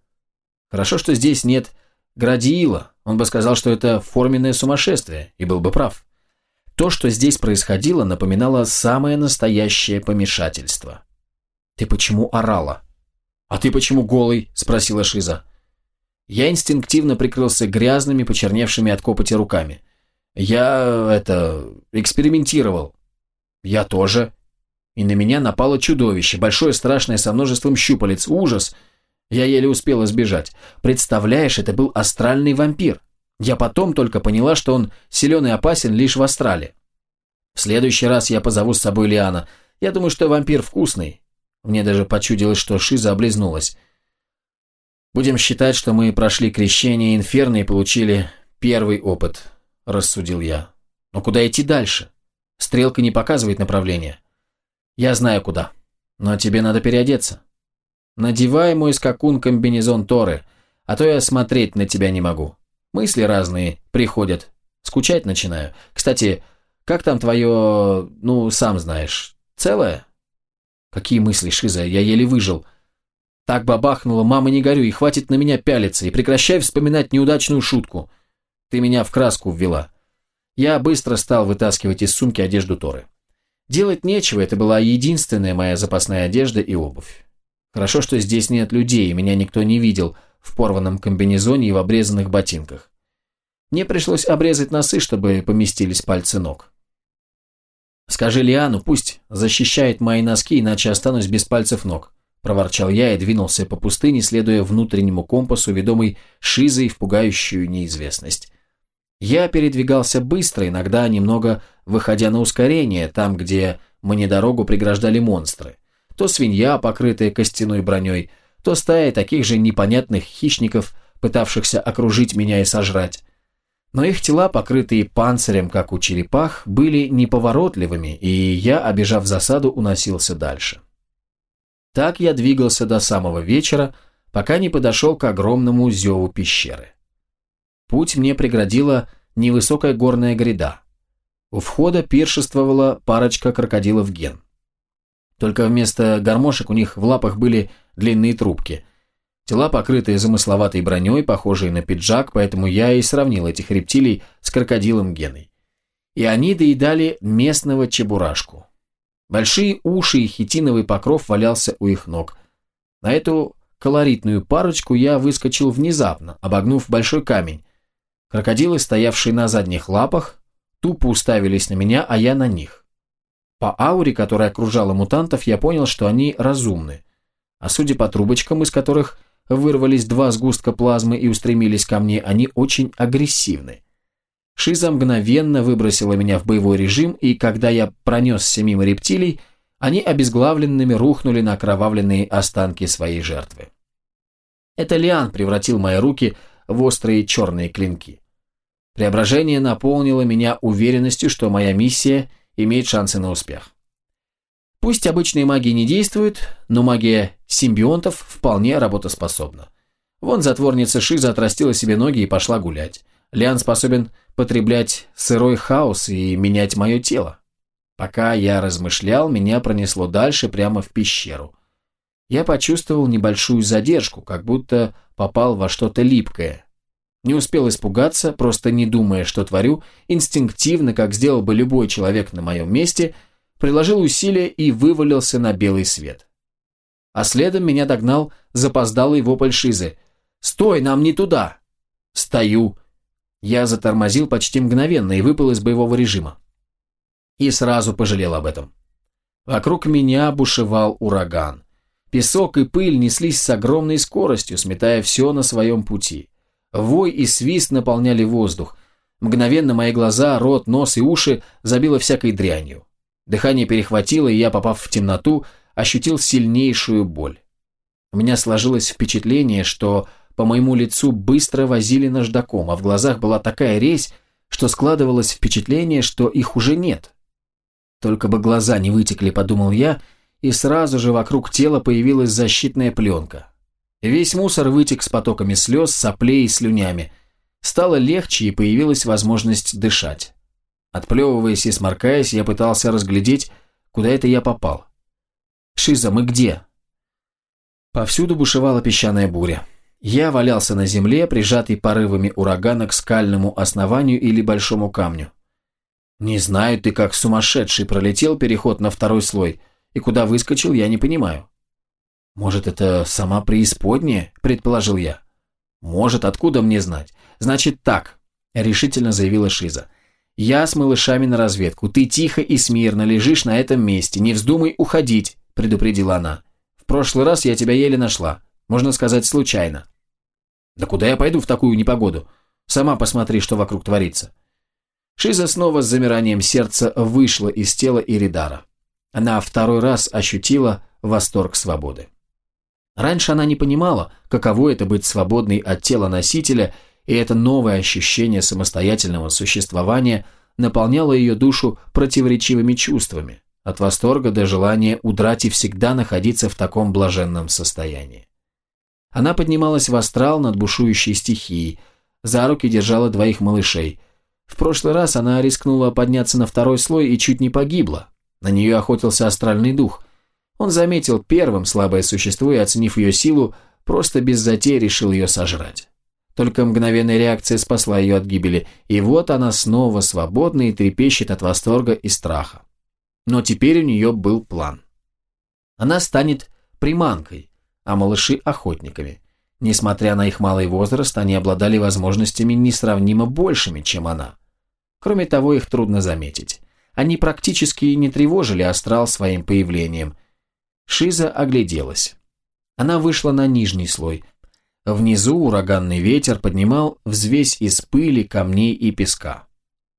Хорошо, что здесь нет Градиила, он бы сказал, что это форменное сумасшествие, и был бы прав. То, что здесь происходило, напоминало самое настоящее помешательство. «Ты почему орала?» «А ты почему голый?» – спросила Шиза. Я инстинктивно прикрылся грязными, почерневшими от копоти руками. Я, это, экспериментировал. Я тоже. И на меня напало чудовище, большое страшное со множеством щупалец. Ужас! Я еле успел избежать. Представляешь, это был астральный вампир. Я потом только поняла, что он силен и опасен лишь в астрале. В следующий раз я позову с собой Лиана. Я думаю, что вампир вкусный. Мне даже почудилось, что Шиза облизнулась. Будем считать, что мы прошли крещение Инферно и получили первый опыт, рассудил я. Но куда идти дальше? Стрелка не показывает направление. Я знаю куда. Но тебе надо переодеться. Надевай мой скакун комбинезон Торы, а то я смотреть на тебя не могу. Мысли разные приходят. Скучать начинаю. Кстати, как там твое... ну, сам знаешь. Целое? Какие мысли, Шиза? Я еле выжил. Так бабахнуло, мама, не горюй, хватит на меня пялиться, и прекращай вспоминать неудачную шутку. Ты меня в краску ввела. Я быстро стал вытаскивать из сумки одежду Торы. Делать нечего, это была единственная моя запасная одежда и обувь. Хорошо, что здесь нет людей, и меня никто не видел в порванном комбинезоне и в обрезанных ботинках. Мне пришлось обрезать носы, чтобы поместились пальцы ног. «Скажи Лиану, пусть защищает мои носки, иначе останусь без пальцев ног», – проворчал я и двинулся по пустыне, следуя внутреннему компасу, ведомый шизой в пугающую неизвестность. Я передвигался быстро, иногда немного выходя на ускорение, там, где мне дорогу преграждали монстры. То свинья, покрытая костяной броней, то стая таких же непонятных хищников, пытавшихся окружить меня и сожрать. Но их тела, покрытые панцирем, как у черепах, были неповоротливыми, и я, обижав засаду, уносился дальше. Так я двигался до самого вечера, пока не подошел к огромному зеву пещеры. Путь мне преградила невысокая горная гряда. У входа пиршествовала парочка крокодилов ген. Только вместо гармошек у них в лапах были длинные трубки. Тела, покрытые замысловатой броней, похожие на пиджак, поэтому я и сравнил этих рептилий с крокодилом Геной. И они доедали местного чебурашку. Большие уши и хитиновый покров валялся у их ног. На эту колоритную парочку я выскочил внезапно, обогнув большой камень. Крокодилы, стоявшие на задних лапах, тупо уставились на меня, а я на них. По ауре, которая окружала мутантов, я понял, что они разумны. А судя по трубочкам, из которых вырвались два сгустка плазмы и устремились ко мне, они очень агрессивны. Шиза мгновенно выбросила меня в боевой режим, и когда я пронесся мимо рептилий, они обезглавленными рухнули на окровавленные останки своей жертвы. Это Лиан превратил мои руки в острые черные клинки. Преображение наполнило меня уверенностью, что моя миссия – имеет шансы на успех. Пусть обычные магии не действуют, но магия симбионтов вполне работоспособна. Вон затворница Шиза отрастила себе ноги и пошла гулять. Лиан способен потреблять сырой хаос и менять мое тело. Пока я размышлял, меня пронесло дальше прямо в пещеру. Я почувствовал небольшую задержку, как будто попал во что-то липкое. Не успел испугаться, просто не думая, что творю, инстинктивно, как сделал бы любой человек на моем месте, приложил усилия и вывалился на белый свет. А следом меня догнал запоздалый вопль Шизы. «Стой, нам не туда!» «Стою!» Я затормозил почти мгновенно и выпал из боевого режима. И сразу пожалел об этом. Вокруг меня бушевал ураган. Песок и пыль неслись с огромной скоростью, сметая все на своем пути. Вой и свист наполняли воздух. Мгновенно мои глаза, рот, нос и уши забило всякой дрянью. Дыхание перехватило, и я, попав в темноту, ощутил сильнейшую боль. У меня сложилось впечатление, что по моему лицу быстро возили наждаком, а в глазах была такая резь, что складывалось впечатление, что их уже нет. Только бы глаза не вытекли, подумал я, и сразу же вокруг тела появилась защитная пленка. Весь мусор вытек с потоками слез, соплей и слюнями. Стало легче и появилась возможность дышать. Отплевываясь и сморкаясь, я пытался разглядеть, куда это я попал. «Шиза, мы где?» Повсюду бушевала песчаная буря. Я валялся на земле, прижатый порывами урагана к скальному основанию или большому камню. Не знаю, ты как сумасшедший пролетел переход на второй слой, и куда выскочил, я не понимаю. Может, это сама преисподняя, предположил я. Может, откуда мне знать? Значит так, решительно заявила Шиза. Я с малышами на разведку. Ты тихо и смирно лежишь на этом месте. Не вздумай уходить, предупредила она. В прошлый раз я тебя еле нашла. Можно сказать, случайно. Да куда я пойду в такую непогоду? Сама посмотри, что вокруг творится. Шиза снова с замиранием сердца вышла из тела Иридара. Она второй раз ощутила восторг свободы. Раньше она не понимала, каково это быть свободной от тела носителя, и это новое ощущение самостоятельного существования наполняло ее душу противоречивыми чувствами, от восторга до желания удрать и всегда находиться в таком блаженном состоянии. Она поднималась в астрал над бушующей стихией, за руки держала двоих малышей. В прошлый раз она рискнула подняться на второй слой и чуть не погибла. На нее охотился астральный дух – он заметил первым слабое существо и, оценив ее силу, просто без затей решил ее сожрать. Только мгновенная реакция спасла ее от гибели, и вот она снова свободна и трепещет от восторга и страха. Но теперь у нее был план. Она станет приманкой, а малыши – охотниками. Несмотря на их малый возраст, они обладали возможностями несравнимо большими, чем она. Кроме того, их трудно заметить. Они практически не тревожили астрал своим появлением, Шиза огляделась. Она вышла на нижний слой. Внизу ураганный ветер поднимал взвесь из пыли, камней и песка.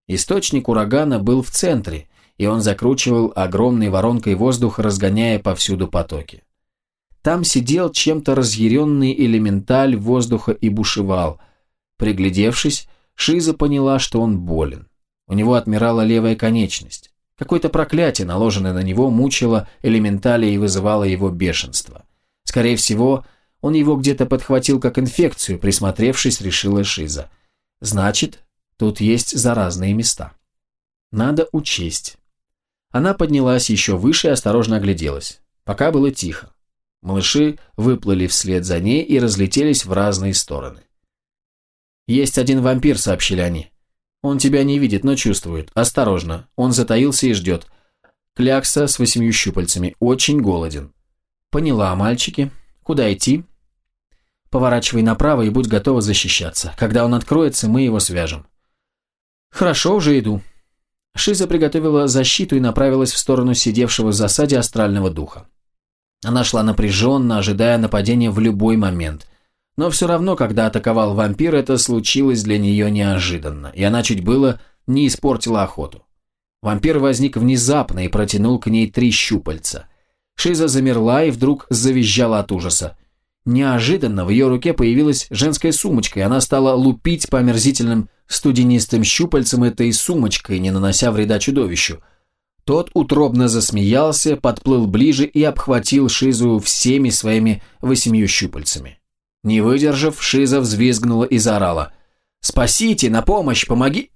Источник урагана был в центре, и он закручивал огромной воронкой воздух, разгоняя повсюду потоки. Там сидел чем-то разъяренный элементаль воздуха и бушевал. Приглядевшись, Шиза поняла, что он болен. У него отмирала левая конечность. Какое-то проклятие, наложенное на него, мучило элементали и вызывало его бешенство. Скорее всего, он его где-то подхватил как инфекцию, присмотревшись, решила Шиза. Значит, тут есть заразные места. Надо учесть. Она поднялась еще выше и осторожно огляделась. Пока было тихо. Малыши выплыли вслед за ней и разлетелись в разные стороны. «Есть один вампир», — сообщили они. Он тебя не видит, но чувствует. Осторожно. Он затаился и ждет. Клякса с восемью щупальцами. Очень голоден. Поняла, мальчики. Куда идти? Поворачивай направо и будь готова защищаться. Когда он откроется, мы его свяжем. Хорошо, уже иду. Шиза приготовила защиту и направилась в сторону сидевшего в засаде астрального духа. Она шла напряженно, ожидая нападения в любой момент. Но все равно, когда атаковал вампир, это случилось для нее неожиданно, и она чуть было не испортила охоту. Вампир возник внезапно и протянул к ней три щупальца. Шиза замерла и вдруг завизжала от ужаса. Неожиданно в ее руке появилась женская сумочка, и она стала лупить по омерзительным студенистым щупальцам этой сумочкой, не нанося вреда чудовищу. Тот утробно засмеялся, подплыл ближе и обхватил Шизу всеми своими восемью щупальцами. Не выдержав, Шиза взвизгнула и заорала. «Спасите! На помощь! Помоги!»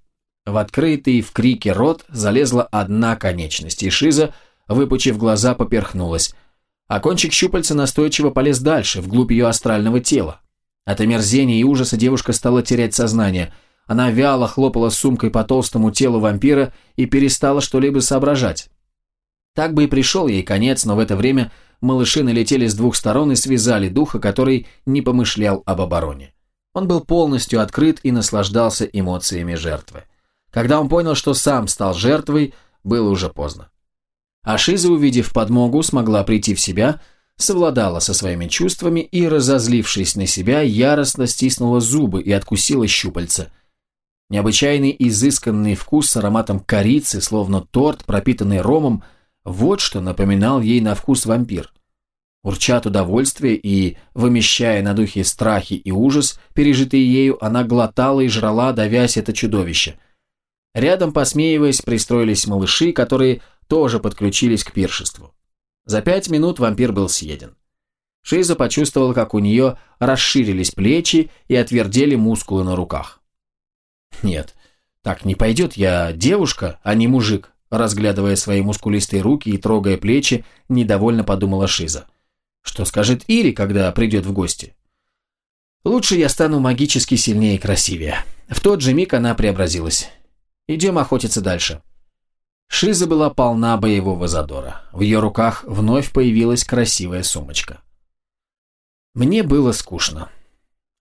В открытый в крике рот залезла одна конечность, и Шиза, выпучив глаза, поперхнулась. А кончик щупальца настойчиво полез дальше, вглубь ее астрального тела. От омерзения и ужаса девушка стала терять сознание. Она вяло хлопала сумкой по толстому телу вампира и перестала что-либо соображать. Так бы и пришел ей конец, но в это время малыши налетели с двух сторон и связали духа, который не помышлял об обороне. Он был полностью открыт и наслаждался эмоциями жертвы. Когда он понял, что сам стал жертвой, было уже поздно. А Шиза, увидев подмогу, смогла прийти в себя, совладала со своими чувствами и, разозлившись на себя, яростно стиснула зубы и откусила щупальца. Необычайный изысканный вкус с ароматом корицы, словно торт, пропитанный ромом, вот что напоминал ей на вкус вампир. Урча от удовольствия и, вымещая на духе страхи и ужас, пережитые ею, она глотала и жрала, давясь это чудовище. Рядом, посмеиваясь, пристроились малыши, которые тоже подключились к пиршеству. За пять минут вампир был съеден. Шиза почувствовал, как у нее расширились плечи и отвердели мускулы на руках. «Нет, так не пойдет, я девушка, а не мужик», разглядывая свои мускулистые руки и трогая плечи, недовольно подумала Шиза. Что скажет Ири, когда придет в гости? Лучше я стану магически сильнее и красивее. В тот же миг она преобразилась. Идем охотиться дальше. Шиза была полна боевого задора. В ее руках вновь появилась красивая сумочка. Мне было скучно.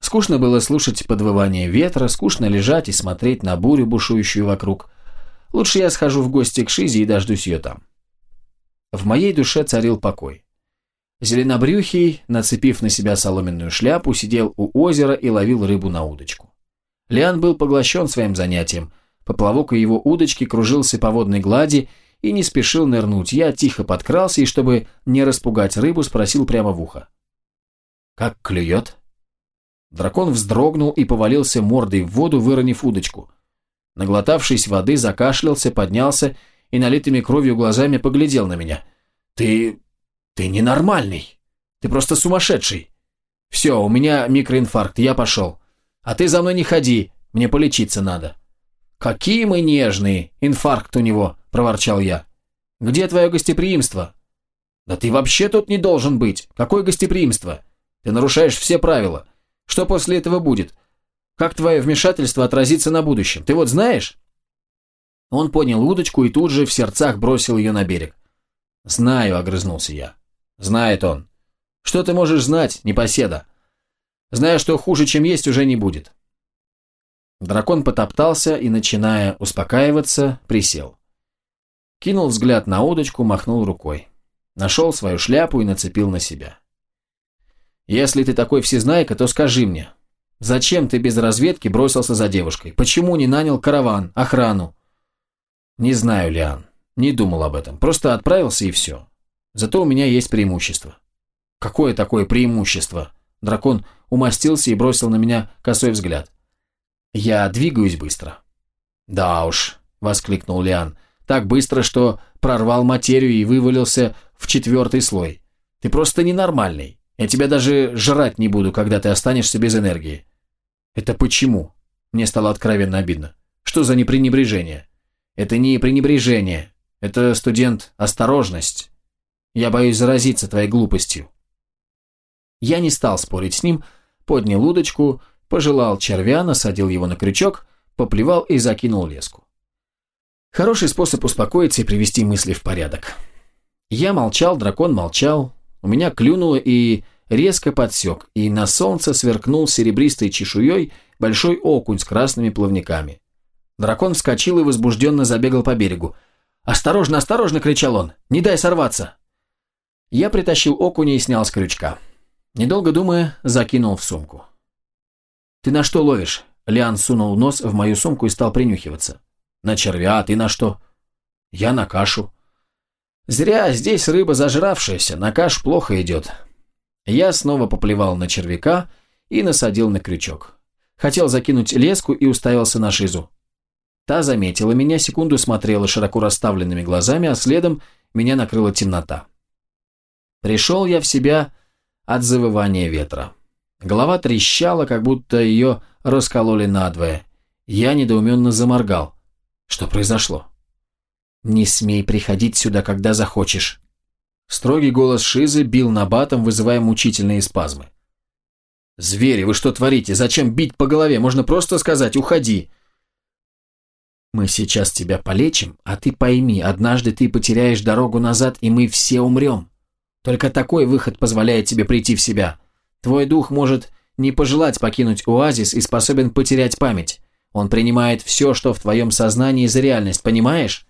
Скучно было слушать подвывание ветра, скучно лежать и смотреть на бурю, бушующую вокруг. Лучше я схожу в гости к Шизе и дождусь ее там. В моей душе царил покой. Зеленобрюхий, нацепив на себя соломенную шляпу, сидел у озера и ловил рыбу на удочку. Лиан был поглощен своим занятием. Поплавок и его удочки кружился по водной глади и не спешил нырнуть. Я тихо подкрался и, чтобы не распугать рыбу, спросил прямо в ухо. «Как клюет?» Дракон вздрогнул и повалился мордой в воду, выронив удочку. Наглотавшись воды, закашлялся, поднялся и налитыми кровью глазами поглядел на меня. «Ты «Ты ненормальный. Ты просто сумасшедший. Все, у меня микроинфаркт, я пошел. А ты за мной не ходи, мне полечиться надо». «Какие мы нежные! Инфаркт у него!» – проворчал я. «Где твое гостеприимство?» «Да ты вообще тут не должен быть! Какое гостеприимство? Ты нарушаешь все правила. Что после этого будет? Как твое вмешательство отразится на будущем? Ты вот знаешь?» Он поднял удочку и тут же в сердцах бросил ее на берег. «Знаю», — огрызнулся я. Знает он. Что ты можешь знать, непоседа? Зная, что хуже, чем есть, уже не будет. Дракон потоптался и, начиная успокаиваться, присел. Кинул взгляд на удочку, махнул рукой. Нашел свою шляпу и нацепил на себя. «Если ты такой всезнайка, то скажи мне, зачем ты без разведки бросился за девушкой? Почему не нанял караван, охрану?» «Не знаю, Лиан, не думал об этом. Просто отправился и все. Зато у меня есть преимущество. Какое такое преимущество? Дракон умастился и бросил на меня косой взгляд. Я двигаюсь быстро. Да уж, воскликнул Лиан. Так быстро, что прорвал материю и вывалился в четвертый слой. Ты просто ненормальный. Я тебя даже жрать не буду, когда ты останешься без энергии. Это почему? Мне стало откровенно обидно. Что за непренебрежение? Это не пренебрежение. Это, студент, осторожность. Я боюсь заразиться твоей глупостью». Я не стал спорить с ним, поднял удочку, пожелал червя, насадил его на крючок, поплевал и закинул леску. Хороший способ успокоиться и привести мысли в порядок. Я молчал, дракон молчал, у меня клюнуло и резко подсек, и на солнце сверкнул серебристой чешуей большой окунь с красными плавниками. Дракон вскочил и возбужденно забегал по берегу. «Осторожно, осторожно!» – кричал он. «Не дай сорваться!» Я притащил окуня и снял с крючка. Недолго думая, закинул в сумку. «Ты на что ловишь?» Лиан сунул нос в мою сумку и стал принюхиваться. «На червя, а ты на что?» «Я на кашу». «Зря, здесь рыба зажравшаяся, на каш плохо идет». Я снова поплевал на червяка и насадил на крючок. Хотел закинуть леску и уставился на шизу. Та заметила меня, секунду смотрела широко расставленными глазами, а следом меня накрыла темнота. Пришел я в себя от завывания ветра. Голова трещала, как будто ее раскололи надвое. Я недоуменно заморгал. Что произошло? «Не смей приходить сюда, когда захочешь». Строгий голос Шизы бил набатом, вызывая мучительные спазмы. «Звери, вы что творите? Зачем бить по голове? Можно просто сказать «уходи». «Мы сейчас тебя полечим, а ты пойми, однажды ты потеряешь дорогу назад, и мы все умрем. Только такой выход позволяет тебе прийти в себя. Твой дух может не пожелать покинуть оазис и способен потерять память. Он принимает все, что в твоем сознании за реальность, понимаешь?»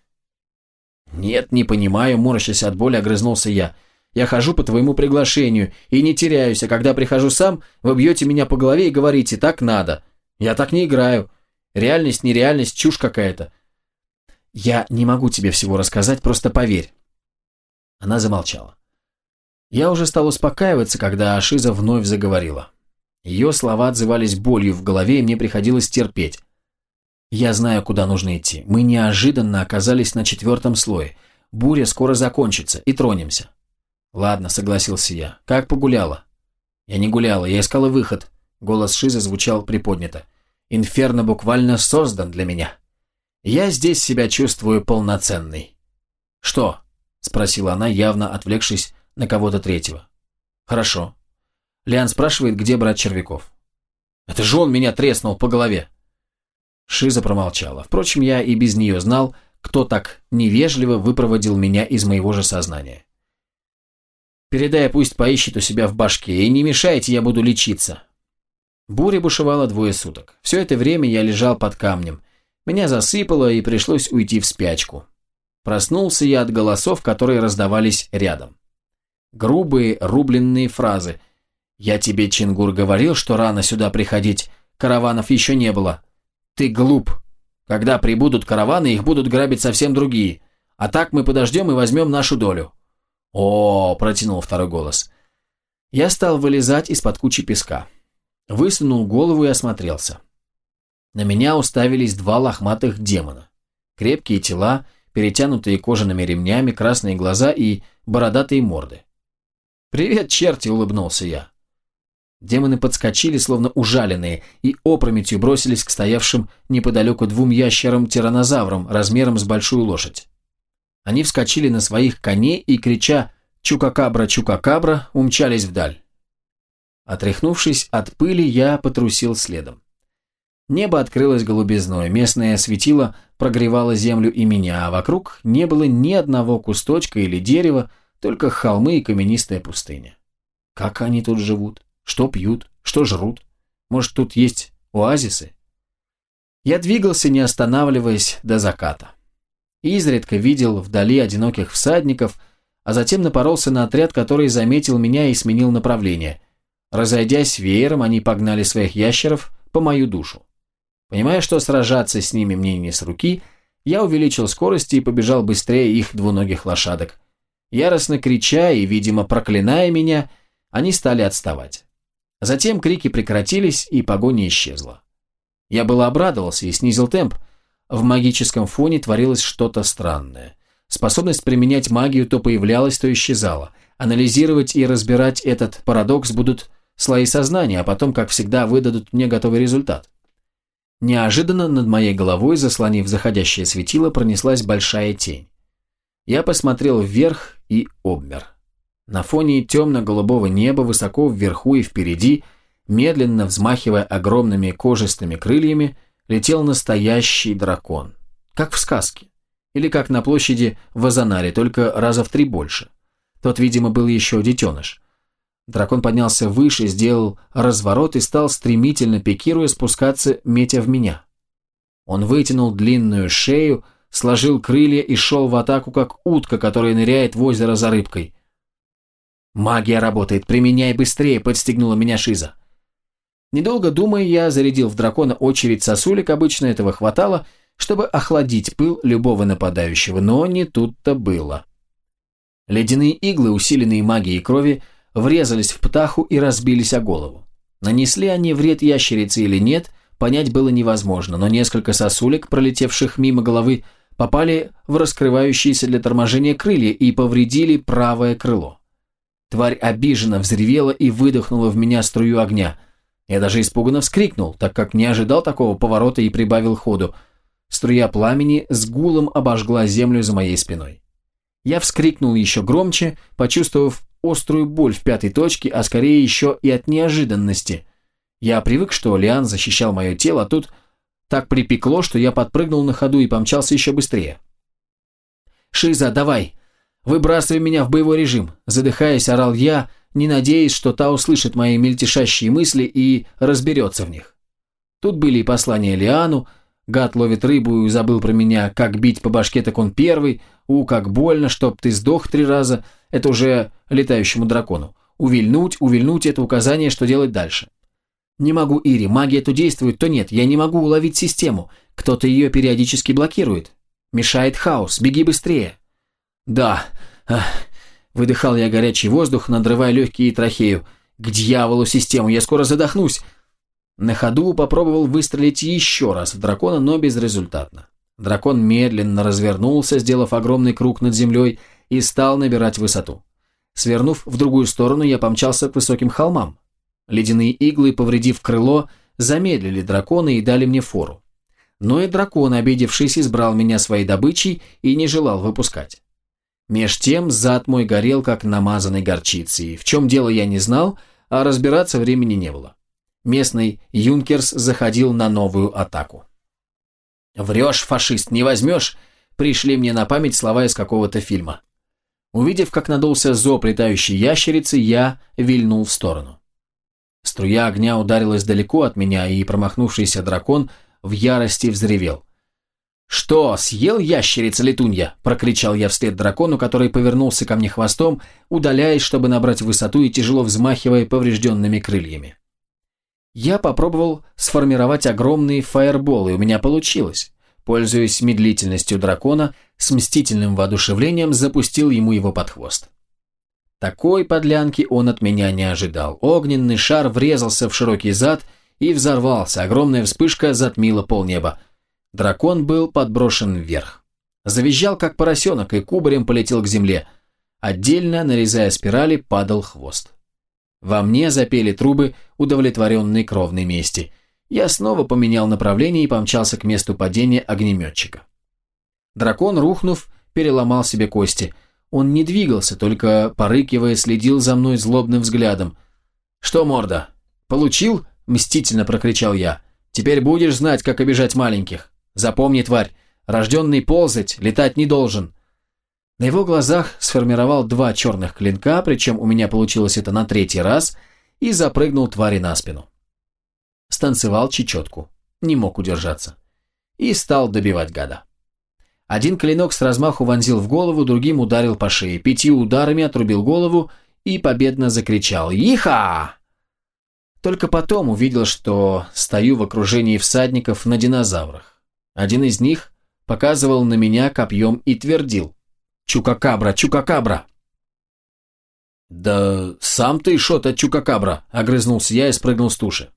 «Нет, не понимаю», – морщась от боли, огрызнулся я. «Я хожу по твоему приглашению и не теряюсь, а когда прихожу сам, вы бьете меня по голове и говорите «так надо». Я так не играю. Реальность, нереальность, чушь какая-то». «Я не могу тебе всего рассказать, просто поверь». Она замолчала. Я уже стал успокаиваться, когда Ашиза вновь заговорила. Ее слова отзывались болью в голове, и мне приходилось терпеть. Я знаю, куда нужно идти. Мы неожиданно оказались на четвертом слое. Буря скоро закончится, и тронемся. Ладно, согласился я. Как погуляла? Я не гуляла, я искала выход. Голос Шиза звучал приподнято. Инферно буквально создан для меня. Я здесь себя чувствую полноценной. Что? Спросила она, явно отвлекшись на кого-то третьего. Хорошо. Лиан спрашивает, где брат червяков. Это же он меня треснул по голове. Шиза промолчала. Впрочем, я и без нее знал, кто так невежливо выпроводил меня из моего же сознания. «Передай, пусть поищет у себя в башке, и не мешайте, я буду лечиться». Буря бушевала двое суток. Все это время я лежал под камнем. Меня засыпало, и пришлось уйти в спячку. Проснулся я от голосов, которые раздавались рядом. Грубые, рубленные фразы. «Я тебе, Чингур, говорил, что рано сюда приходить. Караванов еще не было. Ты глуп. Когда прибудут караваны, их будут грабить совсем другие. А так мы подождем и возьмем нашу долю. О, протянул второй голос. Я стал вылезать из-под кучи песка. Высунул голову и осмотрелся. На меня уставились два лохматых демона. Крепкие тела, перетянутые кожаными ремнями, красные глаза и бородатые морды. «Привет, черти!» – улыбнулся я. Демоны подскочили, словно ужаленные, и опрометью бросились к стоявшим неподалеку двум ящерам-тиранозаврам размером с большую лошадь. Они вскочили на своих коней и, крича «Чукакабра, чукакабра!», умчались вдаль. Отряхнувшись от пыли, я потрусил следом. Небо открылось голубизной, местное светило прогревало землю и меня, а вокруг не было ни одного кусточка или дерева, только холмы и каменистая пустыня. Как они тут живут? Что пьют? Что жрут? Может, тут есть оазисы? Я двигался, не останавливаясь, до заката. Изредка видел вдали одиноких всадников, а затем напоролся на отряд, который заметил меня и сменил направление. Разойдясь веером, они погнали своих ящеров по мою душу. Понимая, что сражаться с ними мне не с руки, я увеличил скорость и побежал быстрее их двуногих лошадок. Яростно крича и, видимо, проклиная меня, они стали отставать. Затем крики прекратились, и погоня исчезла. Я было обрадовался и снизил темп. В магическом фоне творилось что-то странное. Способность применять магию то появлялась, то исчезала. Анализировать и разбирать этот парадокс будут слои сознания, а потом, как всегда, выдадут мне готовый результат. Неожиданно над моей головой, заслонив заходящее светило, пронеслась большая тень. Я посмотрел вверх и обмер. На фоне темно-голубого неба, высоко вверху и впереди, медленно взмахивая огромными кожистыми крыльями, летел настоящий дракон. Как в сказке. Или как на площади в Азанаре, только раза в три больше. Тот, видимо, был еще детеныш. Дракон поднялся выше, сделал разворот и стал стремительно пикируя спускаться, метя в меня. Он вытянул длинную шею, сложил крылья и шел в атаку, как утка, которая ныряет в озеро за рыбкой. «Магия работает, применяй быстрее», — подстегнула меня Шиза. Недолго думая, я зарядил в дракона очередь сосулек, обычно этого хватало, чтобы охладить пыл любого нападающего, но не тут-то было. Ледяные иглы, усиленные магией крови, врезались в птаху и разбились о голову. Нанесли они вред ящерице или нет, понять было невозможно, но несколько сосулек, пролетевших мимо головы, попали в раскрывающиеся для торможения крылья и повредили правое крыло. Тварь обиженно взревела и выдохнула в меня струю огня. Я даже испуганно вскрикнул, так как не ожидал такого поворота и прибавил ходу. Струя пламени с гулом обожгла землю за моей спиной. Я вскрикнул еще громче, почувствовав острую боль в пятой точке, а скорее еще и от неожиданности. Я привык, что Лиан защищал мое тело, а тут так припекло, что я подпрыгнул на ходу и помчался еще быстрее. «Шиза, давай! Выбрасывай меня в боевой режим!» Задыхаясь, орал я, не надеясь, что та услышит мои мельтешащие мысли и разберется в них. Тут были и послания Лиану, гад ловит рыбу и забыл про меня, как бить по башке, так он первый, у, как больно, чтоб ты сдох три раза, это уже летающему дракону. Увильнуть, увильнуть – это указание, что делать дальше. Не могу, Ири, магия то действует, то нет, я не могу уловить систему, кто-то ее периодически блокирует. Мешает хаос, беги быстрее. Да, Ах. выдыхал я горячий воздух, надрывая легкие и трахею. К дьяволу систему, я скоро задохнусь. На ходу попробовал выстрелить еще раз в дракона, но безрезультатно. Дракон медленно развернулся, сделав огромный круг над землей, и стал набирать высоту. Свернув в другую сторону, я помчался к высоким холмам. Ледяные иглы, повредив крыло, замедлили дракона и дали мне фору. Но и дракон, обидевшись, избрал меня своей добычей и не желал выпускать. Меж тем зад мой горел, как намазанный горчицей. В чем дело я не знал, а разбираться времени не было. Местный Юнкерс заходил на новую атаку. «Врешь, фашист, не возьмешь!» Пришли мне на память слова из какого-то фильма. Увидев, как надулся зоб летающей ящерицы, я вильнул в сторону. Струя огня ударилась далеко от меня, и промахнувшийся дракон в ярости взревел. «Что, съел ящерица-летунья?» – прокричал я вслед дракону, который повернулся ко мне хвостом, удаляясь, чтобы набрать высоту и тяжело взмахивая поврежденными крыльями. Я попробовал сформировать огромные фаерболы, у меня получилось. Пользуясь медлительностью дракона, с мстительным воодушевлением запустил ему его под хвост. Такой подлянки он от меня не ожидал. Огненный шар врезался в широкий зад и взорвался, огромная вспышка затмила полнеба. Дракон был подброшен вверх. Завизжал, как поросенок, и кубарем полетел к земле. Отдельно, нарезая спирали, падал хвост. Во мне запели трубы удовлетворенной кровной мести. Я снова поменял направление и помчался к месту падения огнеметчика. Дракон, рухнув, переломал себе кости. Он не двигался, только, порыкивая, следил за мной злобным взглядом. «Что, морда? Получил?» – мстительно прокричал я. «Теперь будешь знать, как обижать маленьких. Запомни, тварь, рожденный ползать, летать не должен. На его глазах сформировал два черных клинка, причем у меня получилось это на третий раз, и запрыгнул твари на спину. Станцевал чечетку, не мог удержаться. И стал добивать гада. Один клинок с размаху вонзил в голову, другим ударил по шее, пятью ударами отрубил голову и победно закричал «Иха!». Только потом увидел, что стою в окружении всадников на динозаврах. Один из них показывал на меня копьем и твердил Чукакабра, Чукакабра!» «Да сам ты шо-то Чукакабра!» – огрызнулся я и спрыгнул с туши.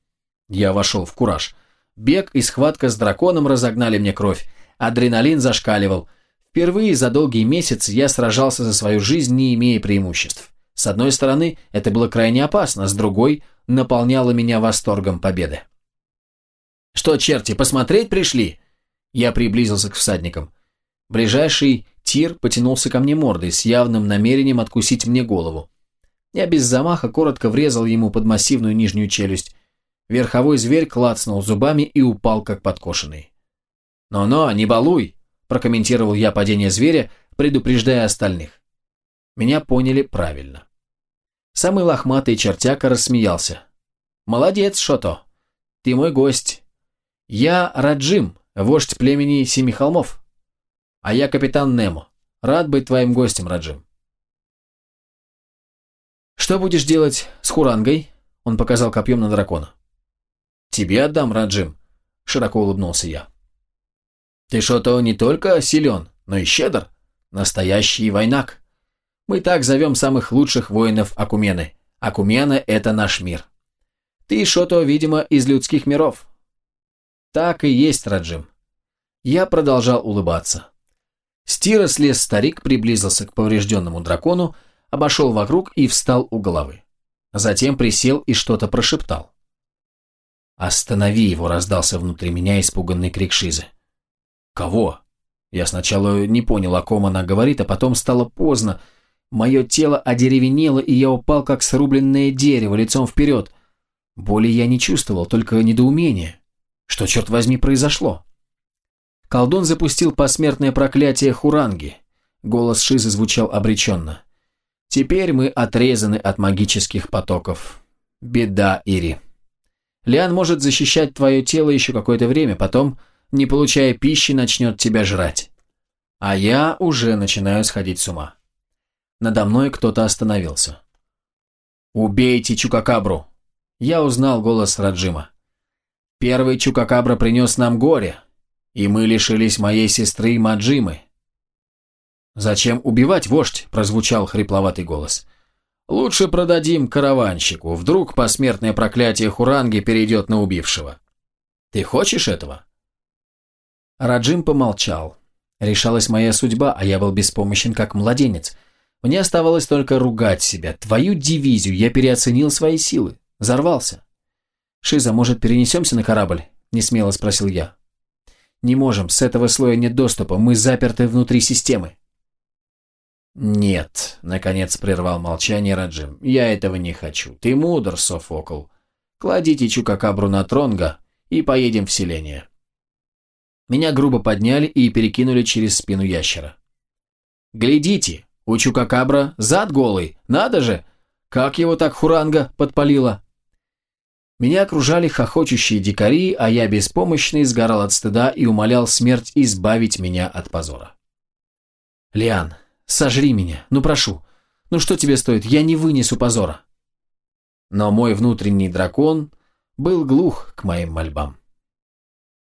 Я вошел в кураж. Бег и схватка с драконом разогнали мне кровь. Адреналин зашкаливал. Впервые за долгий месяц я сражался за свою жизнь, не имея преимуществ. С одной стороны, это было крайне опасно, с другой – наполняло меня восторгом победы. «Что, черти, посмотреть пришли?» Я приблизился к всадникам. Ближайший Тир потянулся ко мне мордой с явным намерением откусить мне голову. Я без замаха коротко врезал ему под массивную нижнюю челюсть. Верховой зверь клацнул зубами и упал, как подкошенный. «Но-но, не балуй!» – прокомментировал я падение зверя, предупреждая остальных. Меня поняли правильно. Самый лохматый чертяка рассмеялся. «Молодец, Шото! Ты мой гость. Я Раджим, вождь племени Семи Холмов. А я капитан Немо. Рад быть твоим гостем, Раджим. Что будешь делать с Хурангой? Он показал копьем на дракона. Тебе отдам, Раджим, широко улыбнулся я. Ты что-то не только силен, но и щедр. Настоящий войнак. Мы так зовем самых лучших воинов Акумены. Акумена – это наш мир. Ты что-то, видимо, из людских миров. Так и есть, Раджим. Я продолжал улыбаться. С тира слез старик, приблизился к поврежденному дракону, обошел вокруг и встал у головы. Затем присел и что-то прошептал. «Останови его!» – раздался внутри меня испуганный крик Шизы. «Кого?» Я сначала не понял, о ком она говорит, а потом стало поздно. Мое тело одеревенело, и я упал, как срубленное дерево, лицом вперед. Боли я не чувствовал, только недоумение. Что, черт возьми, произошло? Колдун запустил посмертное проклятие Хуранги. Голос Шизы звучал обреченно. «Теперь мы отрезаны от магических потоков. Беда, Ири. Лиан может защищать твое тело еще какое-то время, потом не получая пищи, начнет тебя жрать. А я уже начинаю сходить с ума. Надо мной кто-то остановился. «Убейте Чукакабру!» Я узнал голос Раджима. «Первый Чукакабра принес нам горе, и мы лишились моей сестры Маджимы». «Зачем убивать, вождь?» – прозвучал хрипловатый голос. «Лучше продадим караванщику, вдруг посмертное проклятие Хуранги перейдет на убившего». «Ты хочешь этого?» Раджим помолчал. Решалась моя судьба, а я был беспомощен, как младенец. Мне оставалось только ругать себя. Твою дивизию я переоценил свои силы. Взорвался. «Шиза, может, перенесемся на корабль?» – несмело спросил я. «Не можем, с этого слоя нет доступа, мы заперты внутри системы». «Нет», – наконец прервал молчание Раджим, – «я этого не хочу. Ты мудр, Софокл. Кладите Чукакабру на Тронга и поедем в селение». Меня грубо подняли и перекинули через спину ящера. «Глядите, у Чукакабра зад голый, надо же! Как его так хуранга подпалила?» Меня окружали хохочущие дикари, а я беспомощный сгорал от стыда и умолял смерть избавить меня от позора. «Лиан, сожри меня, ну прошу. Ну что тебе стоит, я не вынесу позора». Но мой внутренний дракон был глух к моим мольбам.